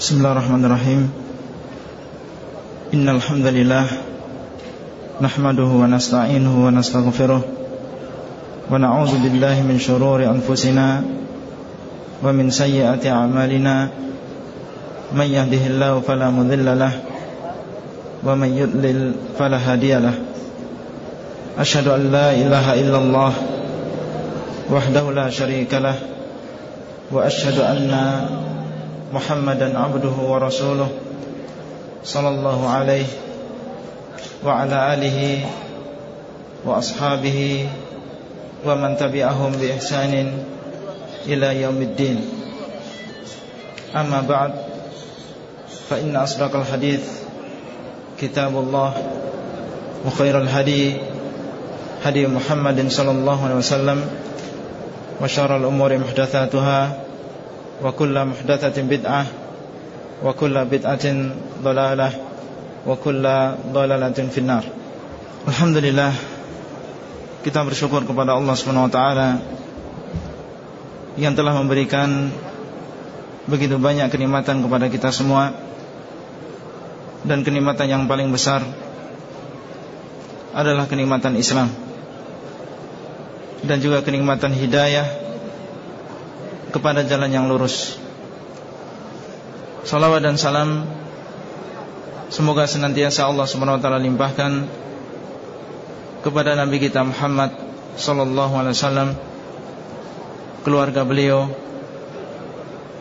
Bismillahirrahmanirrahim Innal hamdalillah nahmaduhu wa nasta'inuhu wa nastaghfiruh wa na'udzu billahi min shururi anfusina wa min sayyiati a'malina may yahdihillahu fala mudilla lah wa may yudlil fala hadiyalah Ashhadu an la ilaha illallah wahdahu la sharika lah wa ashhadu anna محمدا عبده ورسوله صلى الله عليه وعلى آله وأصحابه ومن تبعهم بإحسان إلى يوم الدين. أما بعد فإن أصدق الحديث كتاب الله وخير الهدي هدي محمد صلى الله عليه وسلم وشر الأمور محدثاتها وكل محدثة بدعة وكل بدعة ضلالة وكل ضلالة في النار Alhamdulillah kita bersyukur kepada Allah Subhanahu wa taala yang telah memberikan begitu banyak kenikmatan kepada kita semua dan kenikmatan yang paling besar adalah kenikmatan Islam dan juga kenikmatan hidayah kepada jalan yang lurus. Salawat dan salam semoga senantiasa Allah taala limpahkan kepada Nabi kita Muhammad sallallahu alaihi wasallam, keluarga beliau,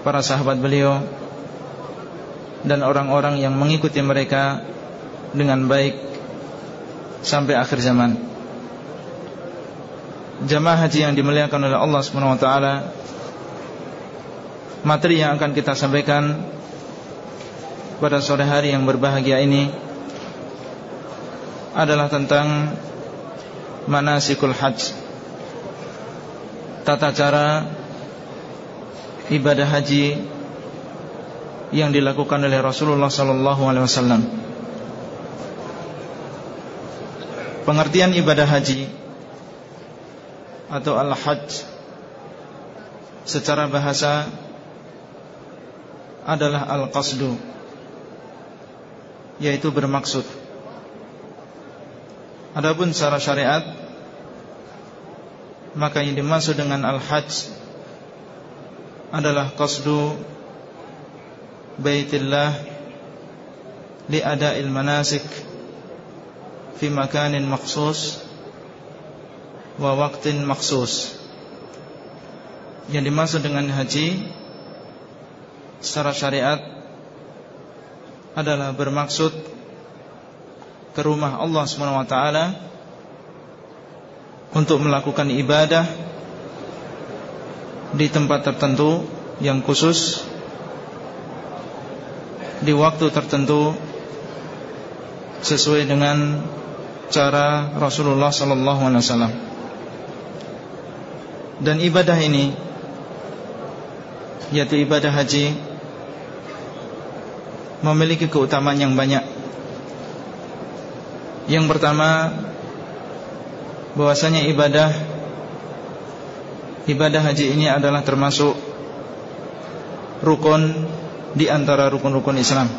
para sahabat beliau dan orang-orang yang mengikuti mereka dengan baik sampai akhir zaman. Jamaah haji yang dimuliakan oleh Allah taala, materi yang akan kita sampaikan pada sore hari yang berbahagia ini adalah tentang manasikul hajj tata cara ibadah haji yang dilakukan oleh Rasulullah sallallahu alaihi wasallam. Pengertian ibadah haji atau al-hajj secara bahasa adalah al-qasdu yaitu bermaksud. Adapun secara syariat maka yang dimaksud dengan al-hajj adalah qasdu baitillah li ada'il manasik fi makanin maksus wa waktin maksus yang dimaksud dengan haji secara syariat adalah bermaksud ke rumah Allah SWT untuk melakukan ibadah di tempat tertentu yang khusus di waktu tertentu sesuai dengan cara Rasulullah sallallahu alaihi wasallam. Dan ibadah ini yaitu ibadah haji memiliki keutamaan yang banyak. Yang pertama bahwasanya ibadah ibadah haji ini adalah termasuk rukun di antara rukun-rukun Islam.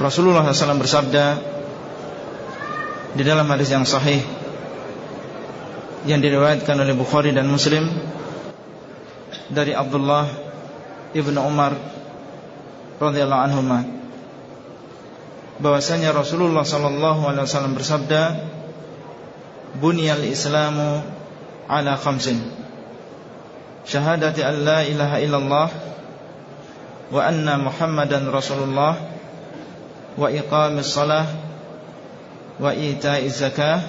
Rasulullah SAW bersabda di dalam hadis yang sahih yang diriwayatkan oleh Bukhari dan Muslim dari Abdullah ibnu Umar radhiyallahu anhu bahwasanya Rasulullah sallallahu alaihi wasallam bersabda bunyal islamu ala khamsin. Syahadati an la ilaha illallah wa anna muhammadan rasulullah wa iqamis salah wa ita'iz zakah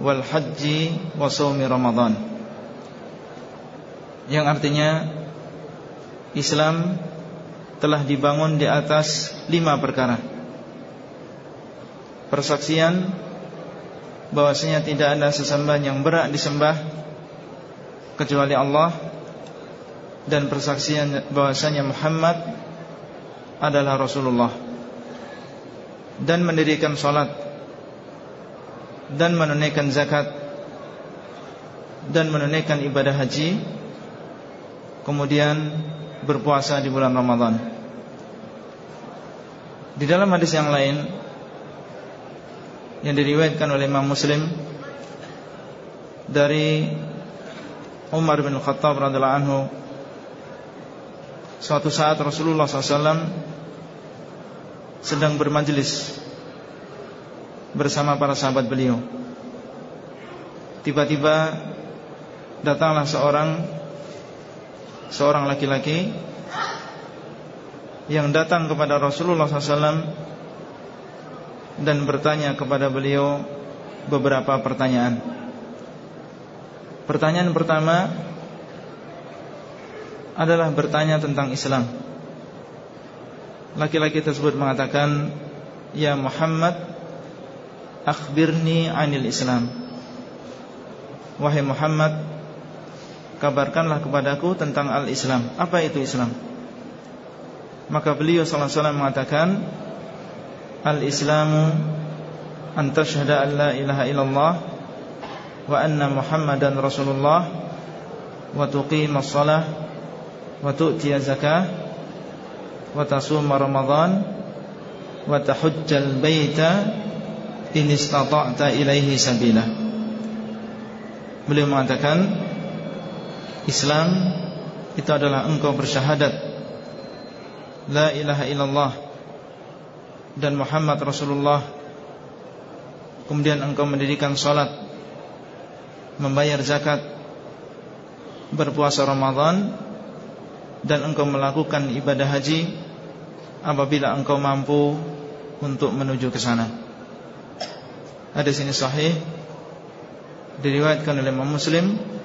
wal haji wa sawmi ramadan. Yang artinya Islam telah dibangun di atas lima perkara. Persaksian bahwasanya tidak ada sesembahan yang berat disembah kecuali Allah dan persaksian bahwasanya Muhammad adalah Rasulullah. Dan mendirikan salat dan menunaikan zakat dan menunaikan ibadah haji. Kemudian berpuasa di bulan Ramadan. Di dalam hadis yang lain yang diriwayatkan oleh Imam Muslim dari Umar bin Khattab radhiyallahu anhu suatu saat Rasulullah SAW sedang bermajlis bersama para sahabat beliau. Tiba-tiba datanglah seorang seorang laki-laki yang datang kepada Rasulullah SAW dan bertanya kepada beliau beberapa pertanyaan. Pertanyaan pertama adalah bertanya tentang Islam. Laki-laki tersebut mengatakan, "Ya Muhammad, akhbirni 'anil Islam." Wahai Muhammad, kabarkanlah kepadaku tentang al-Islam. Apa itu Islam? Maka beliau sallallahu alaihi wasallam mengatakan, "Al-Islamu an tashhada an la ilaha illallah wa anna Muhammadan Rasulullah wa tuqimas shalah wa tu'tiya zakah wa tasuma Ramadan wa tahujjal baita in istata'ta ilaihi sabila." Beliau mengatakan Islam itu adalah engkau bersyahadat. La ilaha illallah Dan Muhammad Rasulullah. Kemudian engkau mendirikan sholat Membayar zakat Berpuasa Ramadan Dan engkau melakukan ibadah haji Apabila engkau mampu Untuk menuju ke sana. Ada sini sahih Diriwayatkan oleh Imam Muslim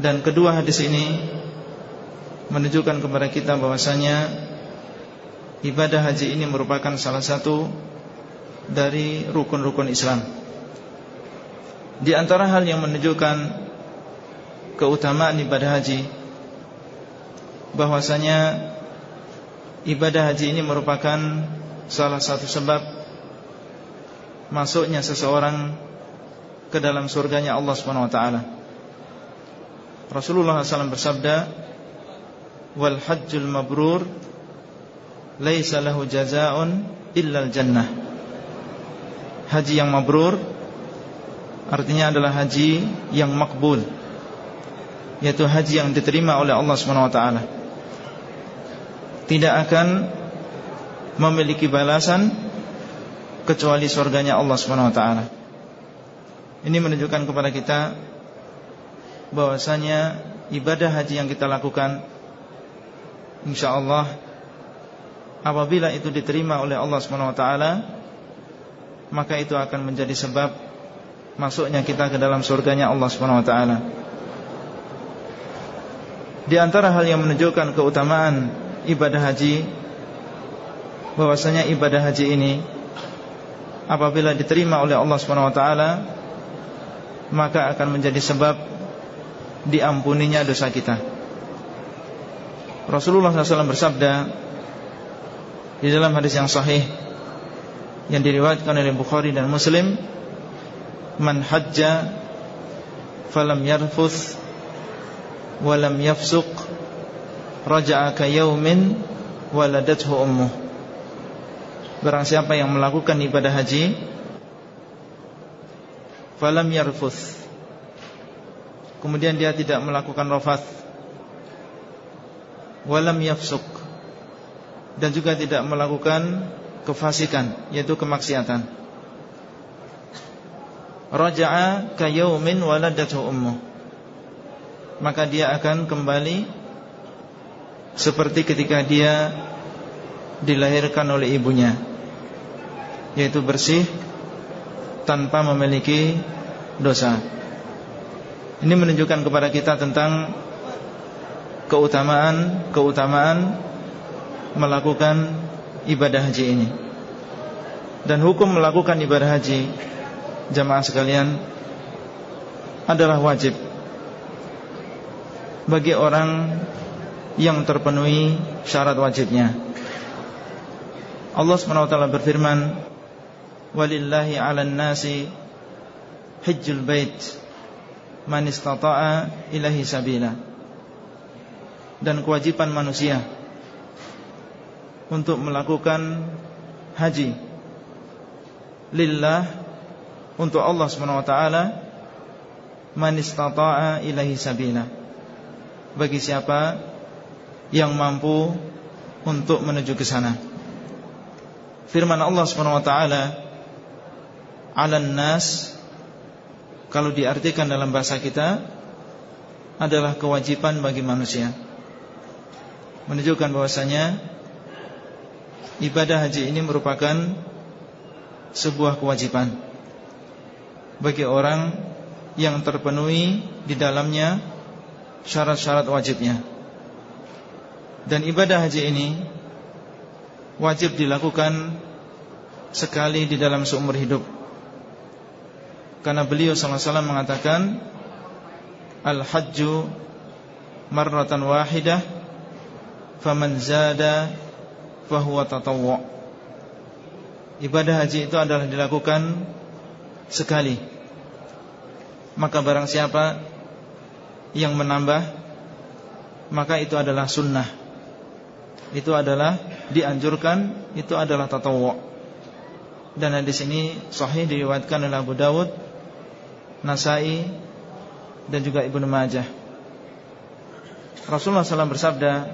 dan kedua hadis ini menunjukkan kepada kita bahwasanya ibadah haji ini merupakan salah satu dari rukun-rukun Islam. Di antara hal yang menunjukkan keutamaan ibadah haji bahwasanya ibadah haji ini merupakan salah satu sebab masuknya seseorang ke dalam surganya Allah Subhanahu wa taala. Rasulullah SAW bersabda Wal hajjul mabrur Laisa lahu jazaun Illal jannah. Haji yang mabrur Artinya adalah haji yang makbul Yaitu haji yang diterima oleh Allah SWT Tidak akan Memiliki balasan Kecuali surganya Allah SWT Ini menunjukkan kepada kita bahwasanya ibadah haji yang kita lakukan insyaallah apabila itu diterima oleh Allah Swt maka itu akan menjadi sebab masuknya kita ke dalam surganya Allah Swt Di antara hal yang menunjukkan keutamaan ibadah haji bahwasanya ibadah haji ini apabila diterima oleh Allah Swt maka akan menjadi sebab diampuninya dosa kita. Rasulullah SAW bersabda di dalam hadis yang sahih yang diriwayatkan oleh Bukhari dan Muslim, "Man hajja falam yarfuth walam yafsuq raja'a ka yaumin waladathu ummuh." Barang siapa yang melakukan ibadah haji falam yarfuth Kemudian dia tidak melakukan rafat Walam yafsuk. Dan juga tidak melakukan Kefasikan Yaitu kemaksiatan. Raja'a kayaumin waladatu ummu. Maka dia akan kembali Seperti ketika dia Dilahirkan oleh ibunya Yaitu bersih Tanpa memiliki dosa ini menunjukkan kepada kita tentang keutamaan keutamaan melakukan ibadah haji ini. Dan hukum melakukan ibadah haji jamaah sekalian adalah wajib bagi orang yang terpenuhi syarat wajibnya. Allah SWT berfirman, "Walillahi 'alan nasi hajjul bait man istata'a ilahi sabila. Dan kewajiban manusia untuk melakukan haji lillah untuk Allah Subhanahu wa taala man istata'a ilahi sabila. Bagi siapa yang mampu untuk menuju ke sana. Firman Allah Subhanahu wa taala 'alan nas kalau diartikan dalam bahasa kita adalah kewajiban bagi manusia menunjukkan bahwasanya ibadah haji ini merupakan sebuah kewajiban bagi orang yang terpenuhi di dalamnya syarat-syarat wajibnya. Dan ibadah haji ini wajib dilakukan sekali di dalam seumur hidup. Karena beliau SAW mengatakan Al-hajju marratan wahidah faman zada fahuwa tatawwu' Ibadah haji itu adalah dilakukan sekali. Maka barang siapa Yang menambah Maka itu adalah sunnah. Itu adalah Dianjurkan Itu adalah tatawu Dan di sini Sahih diriwayatkan oleh Abu Dawud Nasai Dan juga Ibnu Majah. Rasulullah SAW bersabda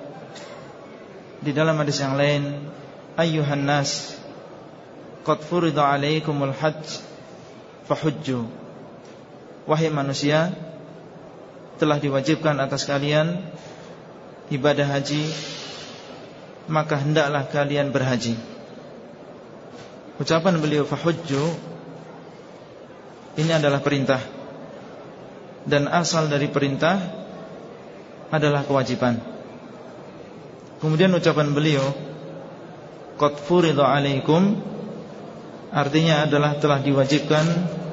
Di dalam hadis yang lain Ayyuhan nas Qad furida alaikumul hajj Fahujju. Wahai manusia Telah diwajibkan atas kalian Ibadah haji Maka hendaklah kalian berhaji. Ucapan beliau Fahujju Ini adalah perintah. Dan asal dari perintah Adalah kewajiban. Kemudian ucapan beliau Qad furida alaikum Artinya adalah telah diwajibkan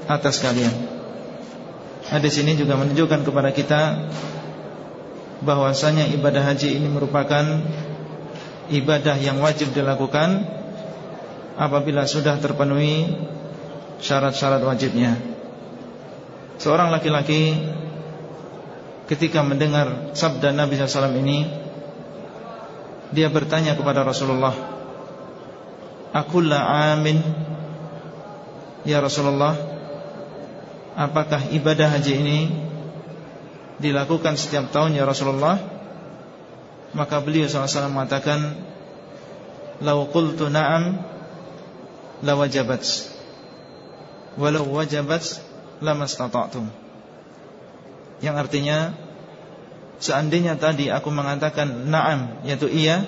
atas kalian. Hadis ini juga menunjukkan kepada kita bahwasanya ibadah haji ini merupakan Ibadah yang wajib dilakukan Apabila sudah terpenuhi Syarat-syarat wajibnya Seorang laki-laki Ketika mendengar Sabda Nabi SAW ini Dia bertanya kepada Rasulullah Akulla amin? Ya Rasulullah Apakah ibadah haji ini Dilakukan setiap tahun ya Rasulullah? Maka beliau SAW mengatakan Lau qultu na'am La wajabat. Walau wajabat Lama stata'tum Yang artinya Seandainya tadi aku mengatakan Na'am yaitu iya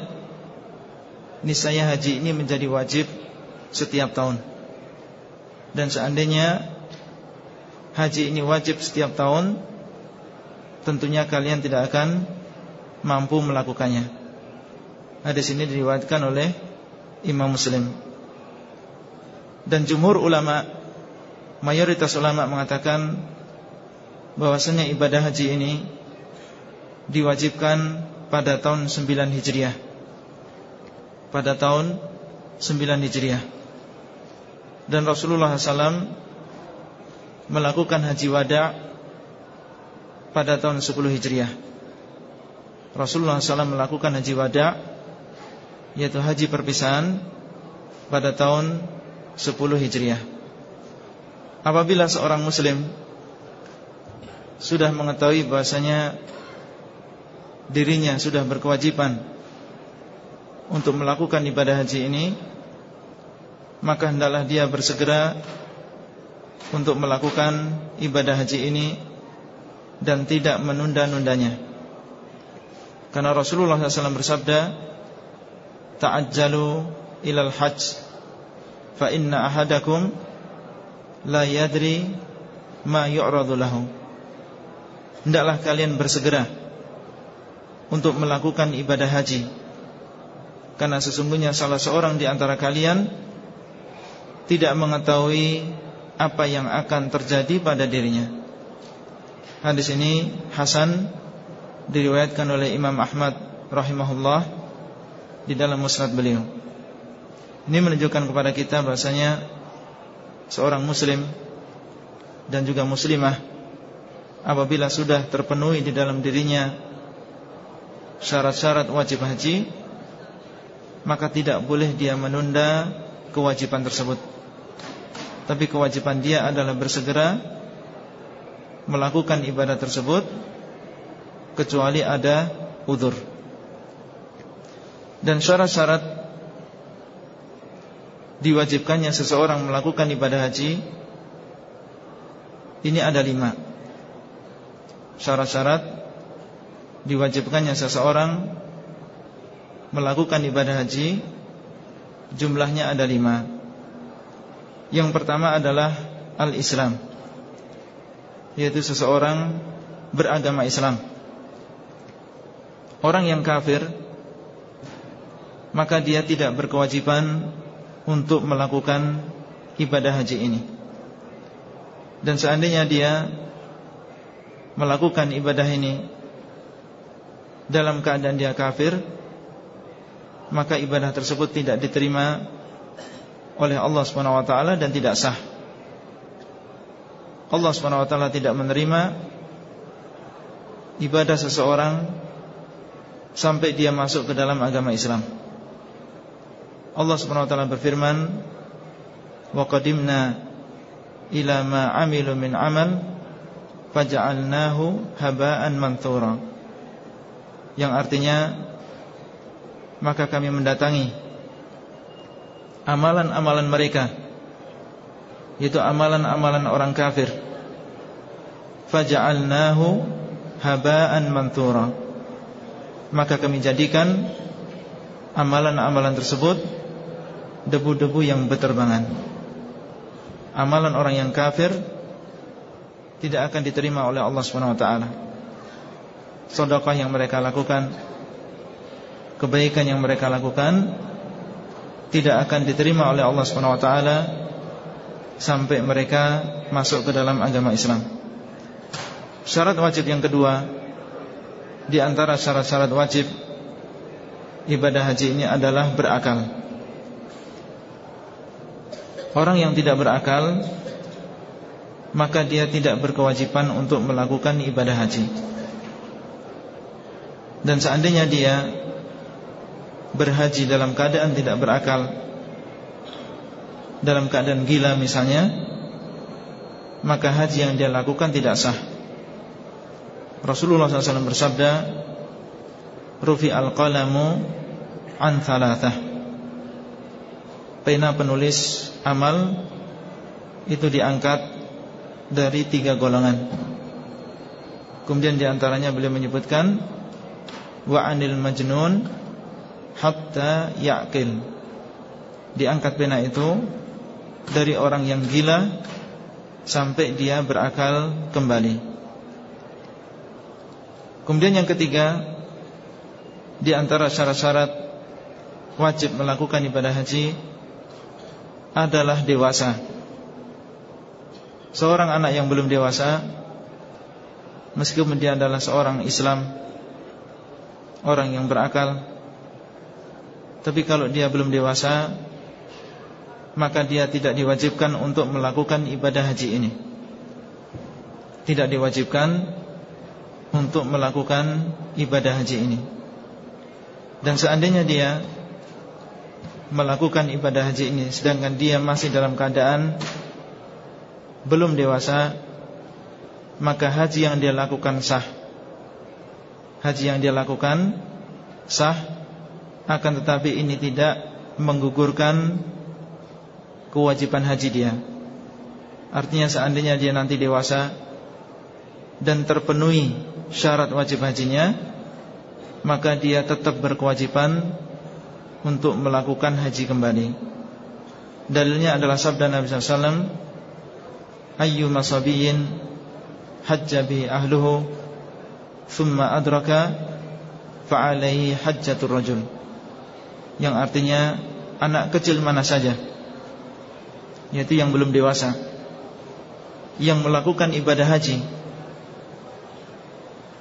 Nisaya haji ini menjadi wajib Setiap tahun. Dan seandainya haji ini wajib setiap tahun Tentunya kalian tidak akan mampu melakukannya. Hadis ini diriwayatkan oleh Imam Muslim. Dan jumhur ulama Mayoritas ulama mengatakan bahwasanya ibadah haji ini Diwajibkan pada tahun 9 Hijriah Pada tahun 9 Hijriah dan Rasulullah SAW melakukan haji wada pada tahun 10 Hijriah. Rasulullah SAW melakukan haji wada yaitu haji perpisahan pada tahun 10 Hijriah. Apabila seorang muslim sudah mengetahui bahasanya dirinya sudah berkewajiban untuk melakukan ibadah haji ini maka hendaklah dia bersegera untuk melakukan ibadah haji ini dan tidak menunda-nundanya. Karena Rasulullah SAW bersabda, "Ta'ajjalu ilal hajj fa inna ahadakum la yadri ma yu'radu lahu." Hendaklah kalian bersegera untuk melakukan ibadah haji. Karena sesungguhnya salah seorang di antara kalian tidak mengetahui apa yang akan terjadi pada dirinya. Hadis ini Hasan diriwayatkan oleh Imam Ahmad rahimahullah di dalam musnad beliau. Ini menunjukkan kepada kita bahasanya seorang muslim dan juga muslimah apabila sudah terpenuhi di dalam dirinya syarat-syarat wajib haji Maka tidak boleh dia menunda kewajiban tersebut. Tapi kewajiban dia adalah bersegera Melakukan ibadah tersebut Kecuali ada udur Dan syarat-syarat Diwajibkannya seseorang melakukan ibadah haji Ini ada lima Syarat-syarat diwajibkannya seseorang melakukan ibadah haji jumlahnya ada lima. Yang pertama adalah al-Islam, yaitu seseorang beragama Islam. Orang yang kafir maka dia tidak berkewajiban untuk melakukan ibadah haji ini. Dan seandainya dia melakukan ibadah ini dalam keadaan dia kafir maka ibadah tersebut tidak diterima oleh Allah SWT dan tidak sah. Allah SWT tidak menerima ibadah seseorang sampai dia masuk ke dalam agama Islam. Allah SWT berfirman, "Wa qadimna ila ma 'amilu min 'amal faj'alnahu haba'an manthura." yang artinya maka kami mendatangi amalan-amalan mereka yaitu amalan-amalan orang kafir faja'alnahu haba'an manthura maka kami jadikan amalan-amalan tersebut debu-debu yang berterbangan. Amalan orang yang kafir tidak akan diterima oleh Allah Subhanahu wa taala. Sodokah yang mereka lakukan Kebaikan yang mereka lakukan Tidak akan diterima oleh Allah SWT Sampai mereka masuk ke dalam agama Islam. Syarat wajib yang kedua Di antara syarat-syarat wajib Ibadah haji ini adalah berakal Orang yang tidak berakal Maka dia tidak berkewajiban untuk melakukan ibadah haji. Dan seandainya dia berhaji dalam keadaan tidak berakal Dalam keadaan gila misalnya Maka haji yang dia lakukan tidak sah. Rasulullah SAW bersabda Rufi al-qalamu an thalathah Pena penulis amal Itu diangkat dari tiga golongan Kemudian di antaranya beliau menyebutkan wa anil majnun hatta yaqil. Diangkat pena itu dari orang yang gila sampai dia berakal kembali. Kemudian yang ketiga di antara syarat-syarat wajib melakukan ibadah haji adalah dewasa. Seorang anak yang belum dewasa meskipun dia adalah seorang Islam orang yang berakal Tapi kalau dia belum dewasa Maka dia tidak diwajibkan untuk melakukan ibadah haji ini Tidak diwajibkan Untuk melakukan ibadah haji ini Dan seandainya dia Melakukan ibadah haji ini Sedangkan dia masih dalam keadaan Belum dewasa Maka haji yang dia lakukan sah haji yang dia lakukan sah akan tetapi ini tidak menggugurkan kewajiban haji dia. Artinya seandainya dia nanti dewasa dan terpenuhi syarat wajib hajinya, maka dia tetap berkewajiban untuk melakukan haji kembali. Dalilnya adalah sabda Nabi SAW Ayyu masabiyin hajja bi ahluhu thumma adraka fa'alaihi hajjatur rajul yang artinya anak kecil mana saja yaitu yang belum dewasa yang melakukan ibadah haji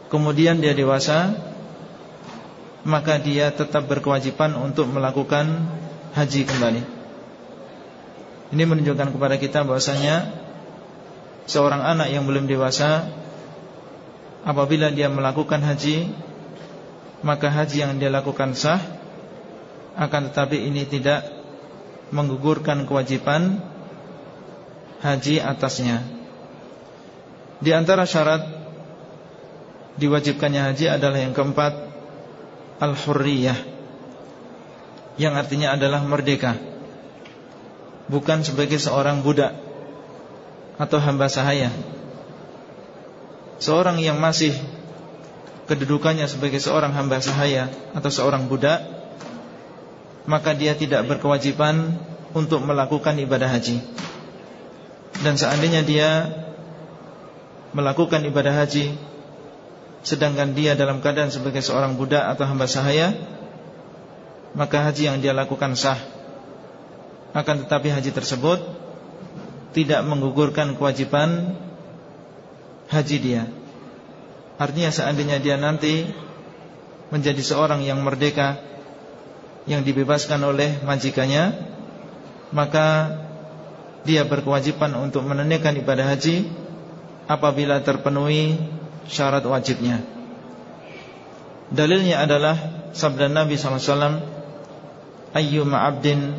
kemudian dia dewasa maka dia tetap berkewajiban untuk melakukan haji kembali. Ini menunjukkan kepada kita bahwasanya seorang anak yang belum dewasa apabila dia melakukan haji Maka haji yang dia lakukan sah Akan tetapi ini tidak Menggugurkan kewajiban Haji atasnya. Di antara syarat Diwajibkannya haji adalah yang keempat Al-Hurriyah. Yang artinya adalah merdeka. Bukan sebagai seorang budak Atau hamba sahaya. Seorang yang masih kedudukannya sebagai seorang hamba sahaya atau seorang budak maka dia tidak berkewajiban untuk melakukan ibadah haji. Dan seandainya dia melakukan ibadah haji sedangkan dia dalam keadaan sebagai seorang budak atau hamba sahaya maka haji yang dia lakukan sah. Akan tetapi haji tersebut tidak menggugurkan kewajiban haji dia. Artinya seandainya dia nanti menjadi seorang yang merdeka yang dibebaskan oleh majikannya maka dia berkewajiban untuk menunaikan ibadah haji apabila terpenuhi syarat wajibnya. Dalilnya adalah sabda Nabi sallallahu alaihi wasallam ayyuma 'abdin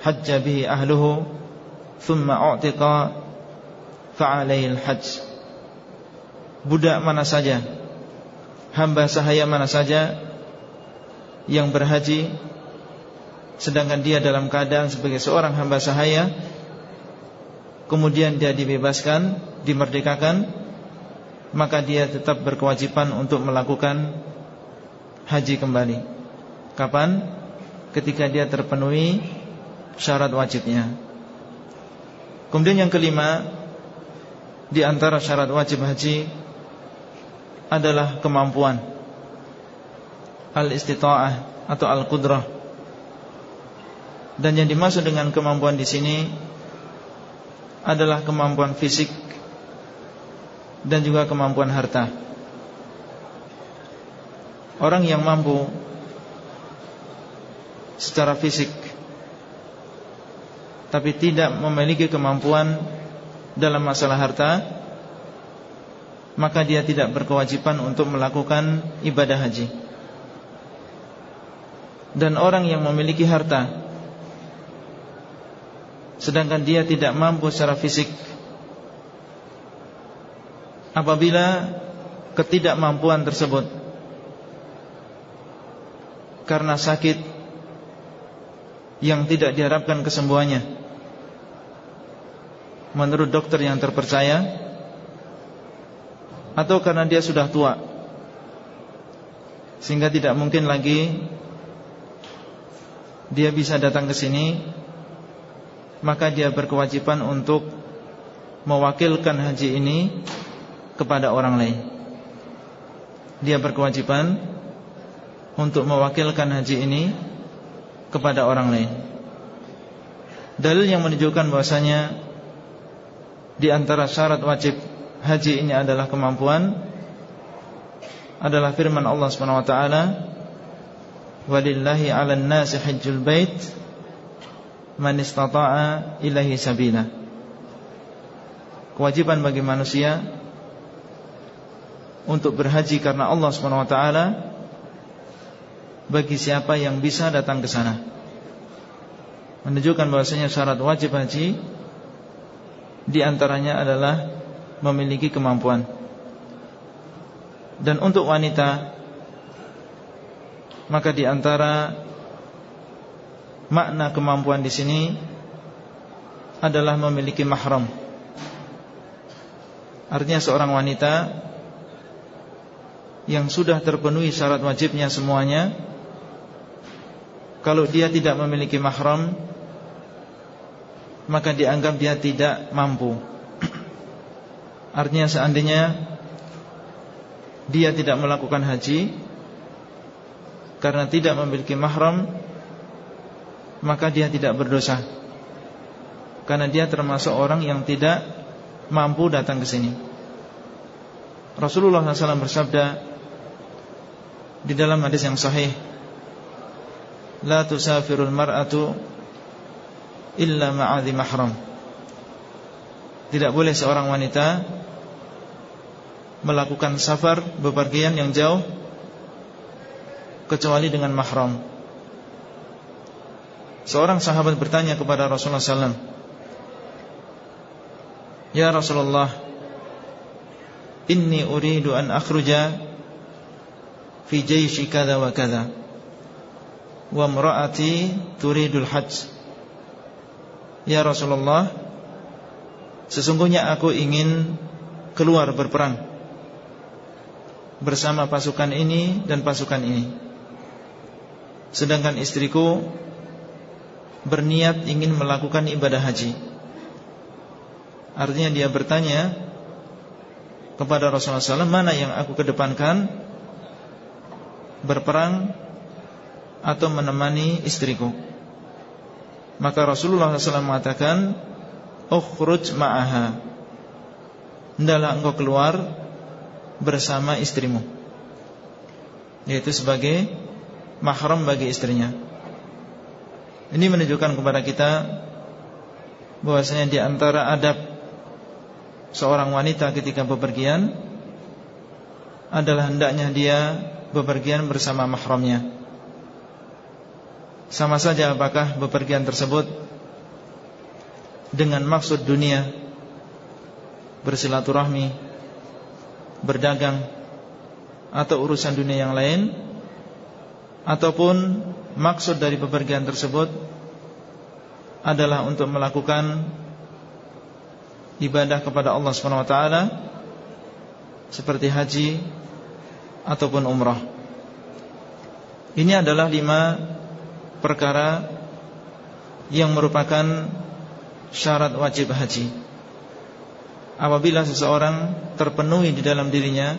hajja bihi ahluhu thumma u'tiqa fa'alaihi al-hajj budak mana saja Hamba sahaya mana saja Yang berhaji Sedangkan dia dalam keadaan sebagai seorang hamba sahaya Kemudian dia dibebaskan Dimerdekakan Maka dia tetap berkewajiban untuk melakukan Haji kembali. Kapan? Ketika dia terpenuhi Syarat wajibnya. Kemudian yang kelima Di antara syarat wajib haji adalah kemampuan. Al-istita'ah atau al-qudrah. Dan yang dimaksud dengan kemampuan di sini Adalah kemampuan fisik Dan juga kemampuan harta Orang yang mampu Secara fisik Tapi tidak memiliki kemampuan Dalam masalah harta maka dia tidak berkewajiban untuk melakukan ibadah haji. Dan orang yang memiliki harta sedangkan dia tidak mampu secara fisik apabila ketidakmampuan tersebut karena sakit yang tidak diharapkan kesembuhannya. Menurut dokter yang terpercaya atau karena dia sudah tua sehingga tidak mungkin lagi dia bisa datang ke sini maka dia berkewajiban untuk mewakilkan haji ini kepada orang lain. Dia berkewajiban untuk mewakilkan haji ini kepada orang lain. Dalil yang menunjukkan bahwasanya di antara syarat wajib haji ini adalah kemampuan adalah firman Allah taala walillahi 'alan nasi hajjul bait man istata'a ilaihi sabila. Kewajiban bagi manusia untuk berhaji karena Allah taala bagi siapa yang bisa datang ke sana. Menunjukkan bahwasanya syarat wajib haji di antaranya adalah memiliki kemampuan. Dan untuk wanita Maka di antara Makna kemampuan di sini Adalah memiliki mahram. Artinya seorang wanita Yang sudah terpenuhi syarat wajibnya semuanya Kalau dia tidak memiliki mahram Maka dianggap dia tidak mampu. Artinya seandainya Dia tidak melakukan haji Karena tidak memiliki mahram Maka dia tidak berdosa. Karena dia termasuk orang yang tidak Mampu datang ke sini. Rasulullah SAW bersabda Di dalam hadis yang sahih La tusafirul mar'atu Illa ma'adhi mahram Tidak boleh seorang wanita melakukan safar bepergian yang jauh kecuali dengan mahram. Seorang sahabat bertanya kepada Rasulullah SAW Ya Rasulullah Inni uridu an akhruja Fi jayshi kada wa kada Wa mra'ati turidul hajj. Ya Rasulullah Sesungguhnya aku ingin Keluar berperang Bersama pasukan ini dan pasukan ini. Sedangkan istriku berniat ingin melakukan ibadah haji. Artinya dia bertanya kepada Rasulullah SAW mana yang aku kedepankan berperang atau menemani istriku. Maka Rasulullah SAW mengatakan, "Ukhruj ma'aha." Hendaklah engkau keluar bersama istrimu. Yaitu sebagai mahram bagi istrinya. Ini menunjukkan kepada kita bahwasanya di antara adab seorang wanita ketika bepergian adalah hendaknya dia bepergian bersama mahramnya. Sama saja apakah bepergian tersebut dengan maksud dunia bersilaturahmi, berdagang atau urusan dunia yang lain ataupun maksud dari bepergian tersebut adalah untuk melakukan ibadah kepada Allah taala seperti haji ataupun umrah. Ini adalah lima perkara yang merupakan syarat wajib haji. Apabila seseorang terpenuhi di dalam dirinya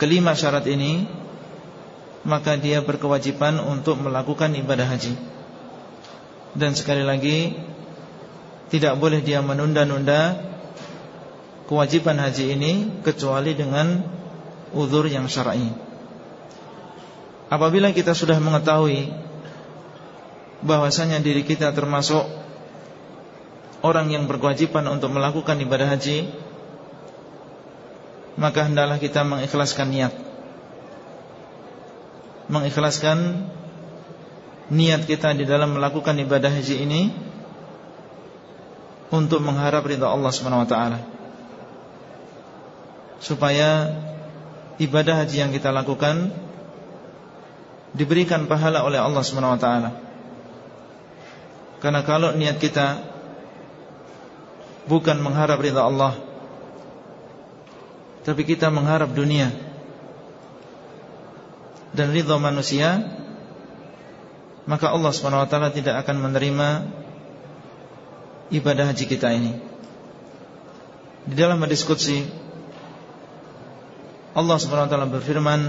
kelima syarat ini, maka dia berkewajiban untuk melakukan ibadah haji. Dan sekali lagi tidak boleh dia menunda-nunda kewajiban haji ini kecuali dengan uzur yang syar'i. Apabila kita sudah mengetahui bahwasanya diri kita termasuk orang yang berkewajiban untuk melakukan ibadah haji, maka hendaklah kita mengikhlaskan niat mengikhlaskan niat kita di dalam melakukan ibadah haji ini untuk mengharap ridha Allah Subhanahu wa taala. Supaya ibadah haji yang kita lakukan diberikan pahala oleh Allah Subhanahu wa taala. Karena kalau niat kita bukan mengharap ridha Allah tapi kita mengharap dunia dan ridha manusia maka Allah Subhanahu wa taala tidak akan menerima ibadah haji kita ini. Di dalam hadis qudsi Allah Subhanahu wa taala berfirman,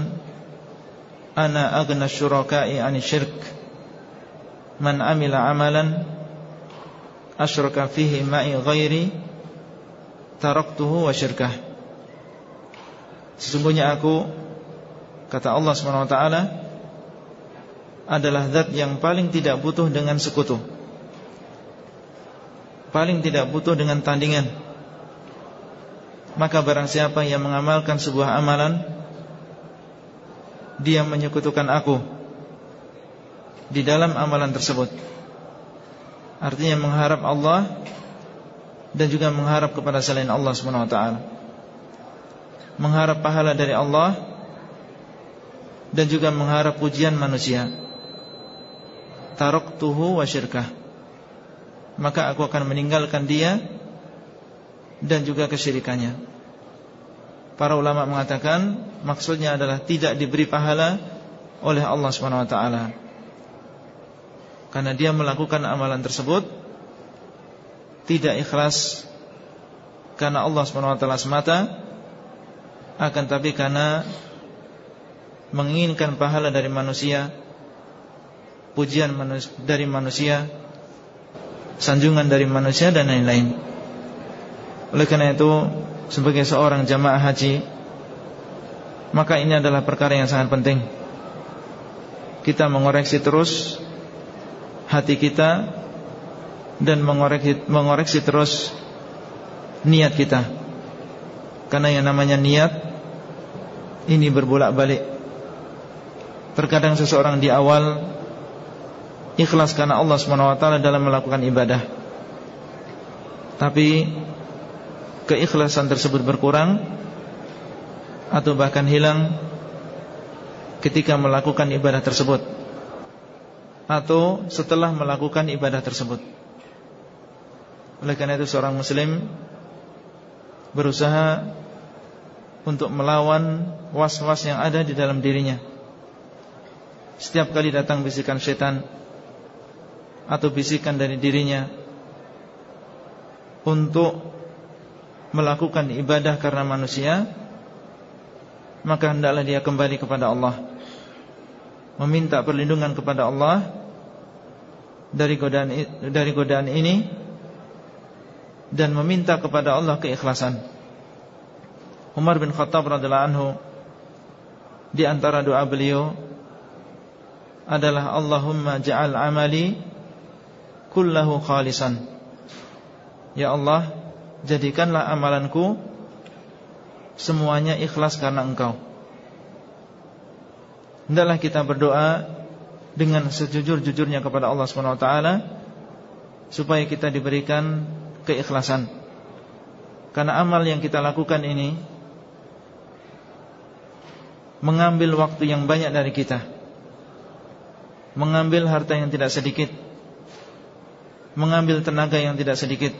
"Ana aghna syuraka'i 'ani syirk. Man 'amila 'amalan asyraka fihi ma'i ghairi taraktuhu wa syirkah." Sesungguhnya aku Kata Allah SWT Adalah zat yang paling tidak butuh dengan sekutu Paling tidak butuh dengan tandingan Maka barang siapa yang mengamalkan sebuah amalan Dia menyekutukan aku Di dalam amalan tersebut Artinya mengharap Allah Dan juga mengharap kepada selain Allah SWT Mengharap pahala dari Allah dan juga mengharap pujian manusia. Taraktuhu wa syirkah. Maka aku akan meninggalkan dia dan juga kesyirikannya. Para ulama mengatakan maksudnya adalah tidak diberi pahala oleh Allah Subhanahu wa taala. Karena dia melakukan amalan tersebut tidak ikhlas karena Allah Subhanahu wa taala semata akan tapi karena menginginkan pahala dari manusia, pujian dari manusia, sanjungan dari manusia dan lain-lain. Oleh karena itu, sebagai seorang jamaah haji, maka ini adalah perkara yang sangat penting. Kita mengoreksi terus hati kita dan mengoreksi, mengoreksi terus niat kita. Karena yang namanya niat ini berbolak-balik Terkadang seseorang di awal ikhlas karena Allah SWT dalam melakukan ibadah. Tapi keikhlasan tersebut berkurang atau bahkan hilang ketika melakukan ibadah tersebut atau setelah melakukan ibadah tersebut. Oleh karena itu seorang muslim berusaha untuk melawan was-was yang ada di dalam dirinya. Setiap kali datang bisikan setan atau bisikan dari dirinya untuk melakukan ibadah karena manusia, maka hendaklah dia kembali kepada Allah, meminta perlindungan kepada Allah dari godaan dari godaan ini dan meminta kepada Allah keikhlasan. Umar bin Khattab radhiyallahu anhu di antara doa beliau adalah Allahumma ja'al amali kullahu khalisan. Ya Allah, jadikanlah amalanku semuanya ikhlas karena Engkau. Hendaklah kita berdoa dengan sejujur-jujurnya kepada Allah taala supaya kita diberikan keikhlasan. Karena amal yang kita lakukan ini mengambil waktu yang banyak dari kita. Mengambil harta yang tidak sedikit. Mengambil tenaga yang tidak sedikit.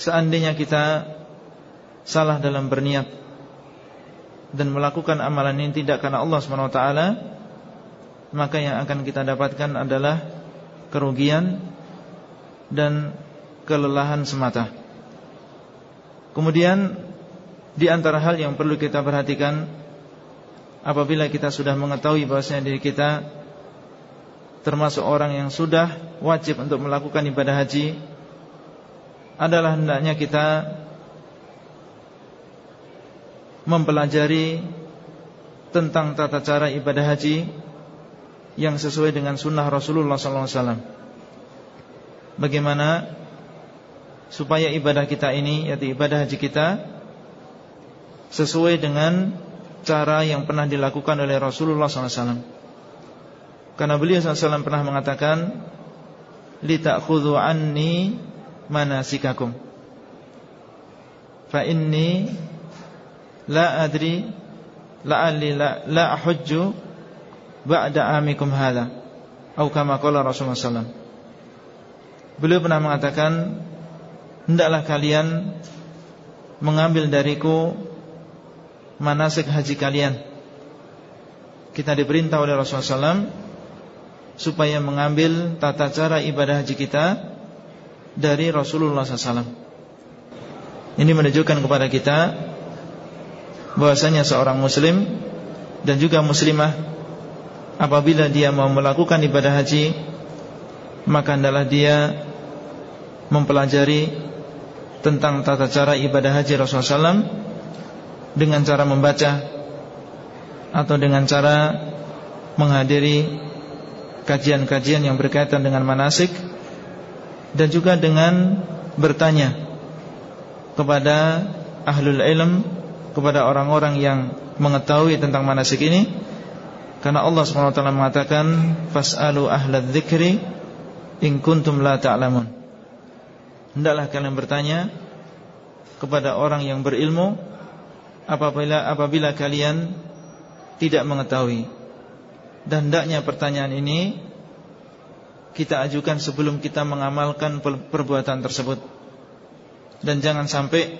Seandainya kita salah dalam berniat dan melakukan amalan ini tidak karena Allah SWT maka yang akan kita dapatkan adalah kerugian dan kelelahan semata. Kemudian di antara hal yang perlu kita perhatikan apabila kita sudah mengetahui bahwasanya diri kita termasuk orang yang sudah wajib untuk melakukan ibadah haji adalah hendaknya kita mempelajari tentang tata cara ibadah haji yang sesuai dengan sunnah Rasulullah SAW. Bagaimana supaya ibadah kita ini yaitu ibadah haji kita sesuai dengan cara yang pernah dilakukan oleh Rasulullah SAW. Karena beliau SAW pernah mengatakan, "Litakhudhu anni manasikakum." Fa inni la adri la'alli la, la ahujju ba'da amikum hadha. Atau kama qala Rasulullah SAW. Beliau pernah mengatakan, Hendaklah kalian mengambil dariku manasik haji kalian. Kita diperintah oleh Rasulullah SAW supaya mengambil tata cara ibadah haji kita dari Rasulullah SAW. Ini menunjukkan kepada kita bahwasanya seorang Muslim dan juga Muslimah apabila dia mau melakukan ibadah haji maka adalah dia mempelajari tentang tata cara ibadah haji Rasulullah SAW dengan cara membaca atau dengan cara menghadiri kajian-kajian yang berkaitan dengan manasik dan juga dengan bertanya kepada ahlul ilm kepada orang-orang yang mengetahui tentang manasik ini karena Allah SWT mengatakan fas'alu ahlal dzikri in kuntum la ta'lamun Hendaklah kalian bertanya kepada orang yang berilmu apabila apabila kalian tidak mengetahui. Dan hendaknya pertanyaan ini kita ajukan sebelum kita mengamalkan perbuatan tersebut. Dan jangan sampai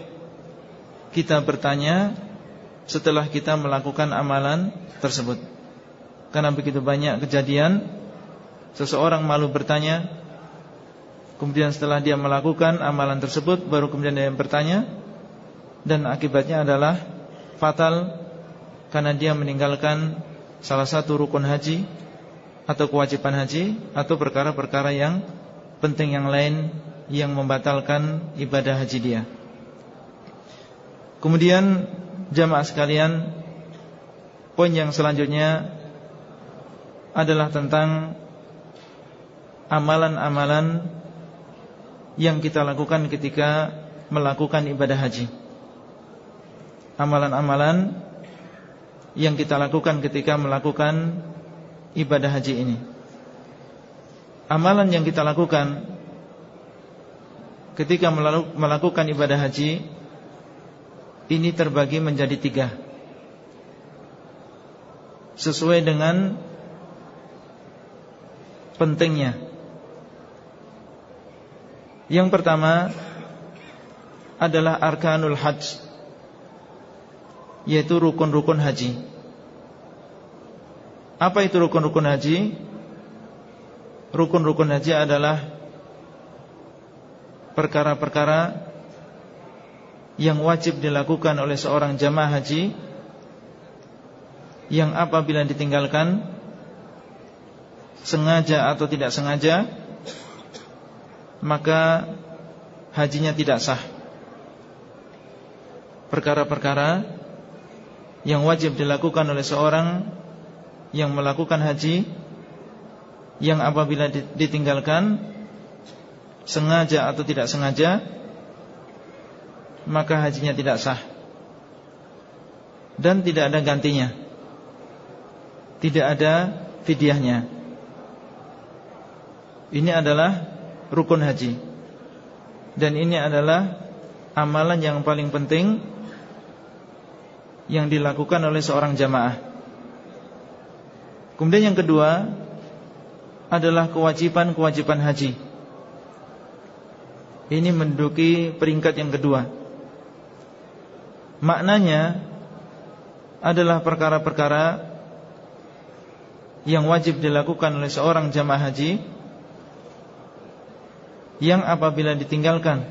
kita bertanya setelah kita melakukan amalan tersebut. Karena begitu banyak kejadian seseorang malu bertanya Kemudian setelah dia melakukan amalan tersebut Baru kemudian dia bertanya Dan akibatnya adalah Fatal Karena dia meninggalkan Salah satu rukun haji Atau kewajiban haji Atau perkara-perkara yang penting yang lain Yang membatalkan ibadah haji dia Kemudian Jamaah sekalian Poin yang selanjutnya Adalah tentang Amalan-amalan yang kita lakukan ketika melakukan ibadah haji. Amalan-amalan yang kita lakukan ketika melakukan ibadah haji ini. Amalan yang kita lakukan ketika melakukan ibadah haji ini terbagi menjadi tiga sesuai dengan pentingnya. Yang pertama adalah arkanul hajj yaitu rukun-rukun haji. Apa itu rukun-rukun haji? Rukun-rukun haji adalah perkara-perkara yang wajib dilakukan oleh seorang jamaah haji yang apabila ditinggalkan sengaja atau tidak sengaja maka hajinya tidak sah. Perkara-perkara yang wajib dilakukan oleh seorang yang melakukan haji yang apabila ditinggalkan sengaja atau tidak sengaja maka hajinya tidak sah. Dan tidak ada gantinya. Tidak ada fidyahnya. Ini adalah rukun haji. Dan ini adalah amalan yang paling penting yang dilakukan oleh seorang jamaah Kemudian yang kedua adalah kewajiban-kewajiban haji. Ini menduduki peringkat yang kedua. Maknanya adalah perkara-perkara yang wajib dilakukan oleh seorang jamaah haji yang apabila ditinggalkan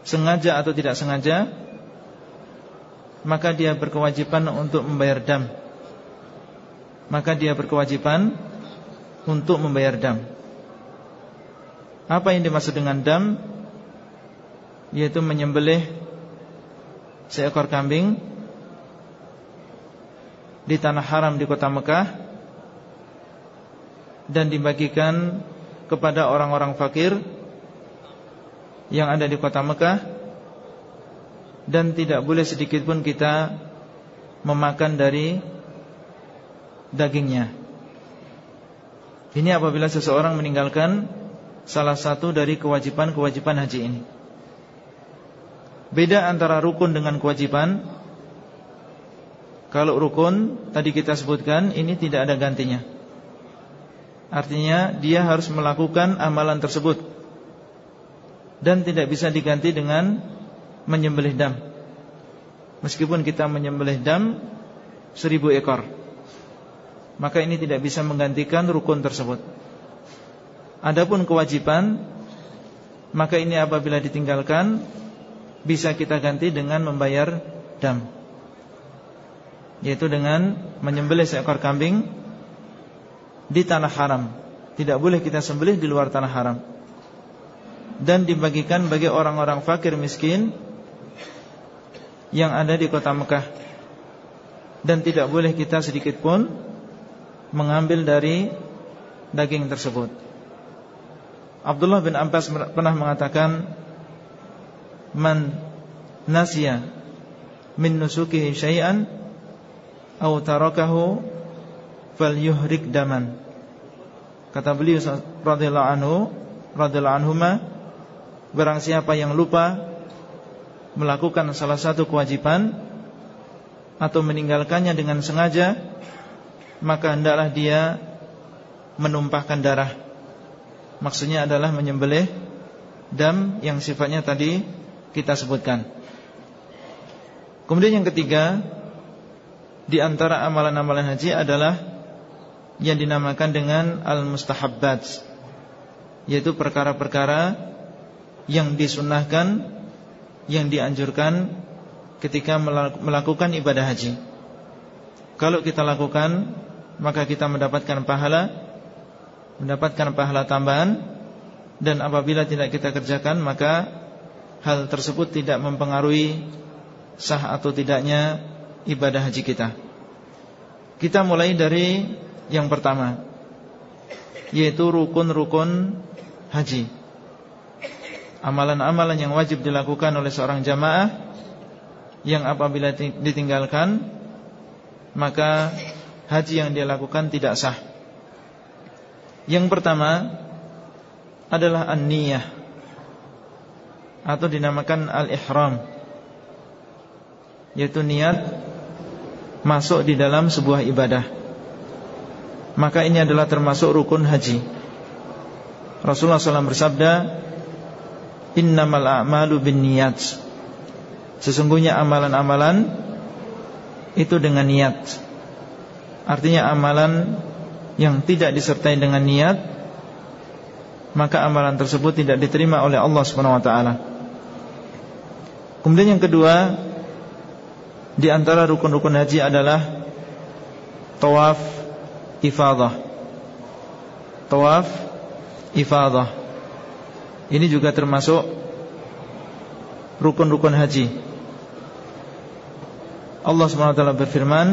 sengaja atau tidak sengaja maka dia berkewajiban untuk membayar dam maka dia berkewajiban untuk membayar dam. Apa yang dimaksud dengan dam? Yaitu menyembelih seekor kambing di tanah haram di kota Mekah dan dibagikan kepada orang-orang fakir yang ada di kota Mekah dan tidak boleh sedikit pun kita memakan dari dagingnya. Ini apabila seseorang meninggalkan salah satu dari kewajiban-kewajiban haji ini. Beda antara rukun dengan kewajiban. Kalau rukun tadi kita sebutkan ini tidak ada gantinya. Artinya dia harus melakukan amalan tersebut dan tidak bisa diganti dengan menyembelih dam. Meskipun kita menyembelih dam seribu ekor maka ini tidak bisa menggantikan rukun tersebut. Adapun kewajiban, maka ini apabila ditinggalkan bisa kita ganti dengan membayar dam. Yaitu dengan menyembelih seekor kambing di tanah haram. Tidak boleh kita sembelih di luar tanah haram. Dan dibagikan bagi orang-orang fakir miskin yang ada di kota Mekah. Dan tidak boleh kita sedikit pun mengambil dari daging tersebut. Abdullah bin Abbas pernah mengatakan man nasiya min nusukihi syai'an aw tarakahu falyuhrik daman. Kata beliau radhiyallahu anhu radhiyallahu anhuma barang siapa yang lupa melakukan salah satu kewajiban atau meninggalkannya dengan sengaja maka hendaklah dia menumpahkan darah. Maksudnya adalah menyembelih dam yang sifatnya tadi kita sebutkan. Kemudian yang ketiga di antara amalan-amalan haji adalah yang dinamakan dengan al-mustahabbat yaitu perkara-perkara yang disunahkan yang dianjurkan ketika melakukan ibadah haji. Kalau kita lakukan maka kita mendapatkan pahala mendapatkan pahala tambahan dan apabila tidak kita kerjakan maka hal tersebut tidak mempengaruhi sah atau tidaknya ibadah haji kita. Kita mulai dari yang pertama yaitu rukun-rukun haji. Amalan-amalan yang wajib dilakukan oleh seorang jamaah yang apabila ditinggalkan maka haji yang dia lakukan tidak sah. Yang pertama adalah an-niyah atau dinamakan al-ihram yaitu niat masuk di dalam sebuah ibadah. Maka ini adalah termasuk rukun haji. Rasulullah SAW bersabda, Innamal a'malu bin niyat Sesungguhnya amalan-amalan Itu dengan niat Artinya amalan Yang tidak disertai dengan niat Maka amalan tersebut tidak diterima oleh Allah SWT Kemudian yang kedua Di antara rukun-rukun haji adalah Tawaf Ifadah. Tawaf Ifadah. Ini juga termasuk rukun-rukun haji. Allah SWT berfirman,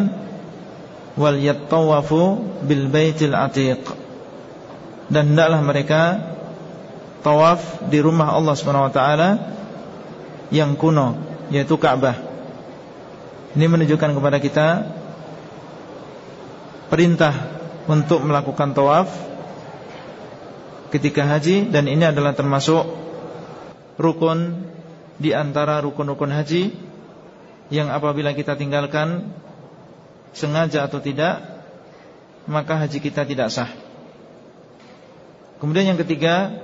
"Wal yattawafu bil baitil atiq." Dan hendaklah mereka tawaf di rumah Allah SWT yang kuno, yaitu Ka'bah. Ini menunjukkan kepada kita perintah untuk melakukan tawaf ketika haji dan ini adalah termasuk rukun di antara rukun-rukun haji yang apabila kita tinggalkan sengaja atau tidak maka haji kita tidak sah. Kemudian yang ketiga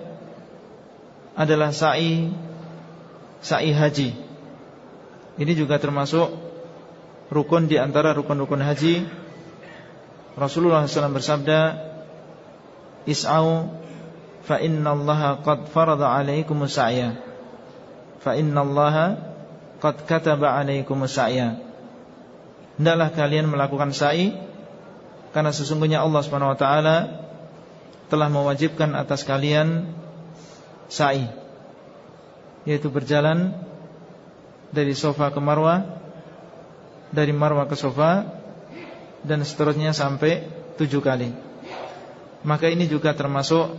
adalah sa'i sa'i haji. Ini juga termasuk rukun di antara rukun-rukun haji. Rasulullah SAW bersabda, "Is'au fa innallaha qad farada 'alaikumus sa'ya fa innallaha qad kataba 'alaikumus sa'ya hendaklah kalian melakukan sa'i karena sesungguhnya Allah taala telah mewajibkan atas kalian sa'i yaitu berjalan dari sofa ke marwah dari marwah ke sofa dan seterusnya sampai tujuh kali maka ini juga termasuk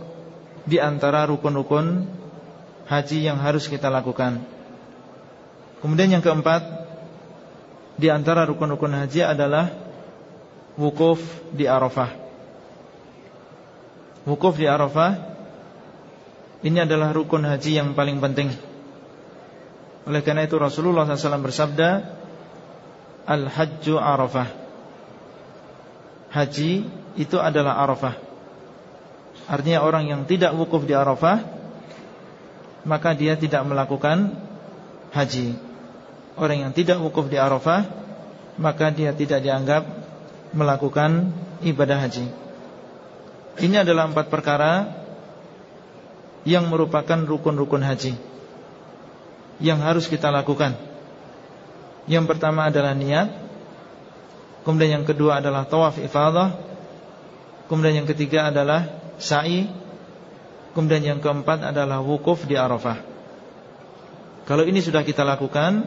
di antara rukun-rukun haji yang harus kita lakukan. Kemudian yang keempat di antara rukun-rukun haji adalah wukuf di Arafah. Wukuf di Arafah ini adalah rukun haji yang paling penting. Oleh karena itu Rasulullah SAW bersabda, Al-Hajju Arafah. Haji itu adalah Arafah. Artinya orang yang tidak wukuf di Arafah Maka dia tidak melakukan haji Orang yang tidak wukuf di Arafah Maka dia tidak dianggap melakukan ibadah haji. Ini adalah empat perkara Yang merupakan rukun-rukun haji Yang harus kita lakukan. Yang pertama adalah niat Kemudian yang kedua adalah tawaf ifadah Kemudian yang ketiga adalah sa'i Kemudian yang keempat adalah wukuf di Arafah. Kalau ini sudah kita lakukan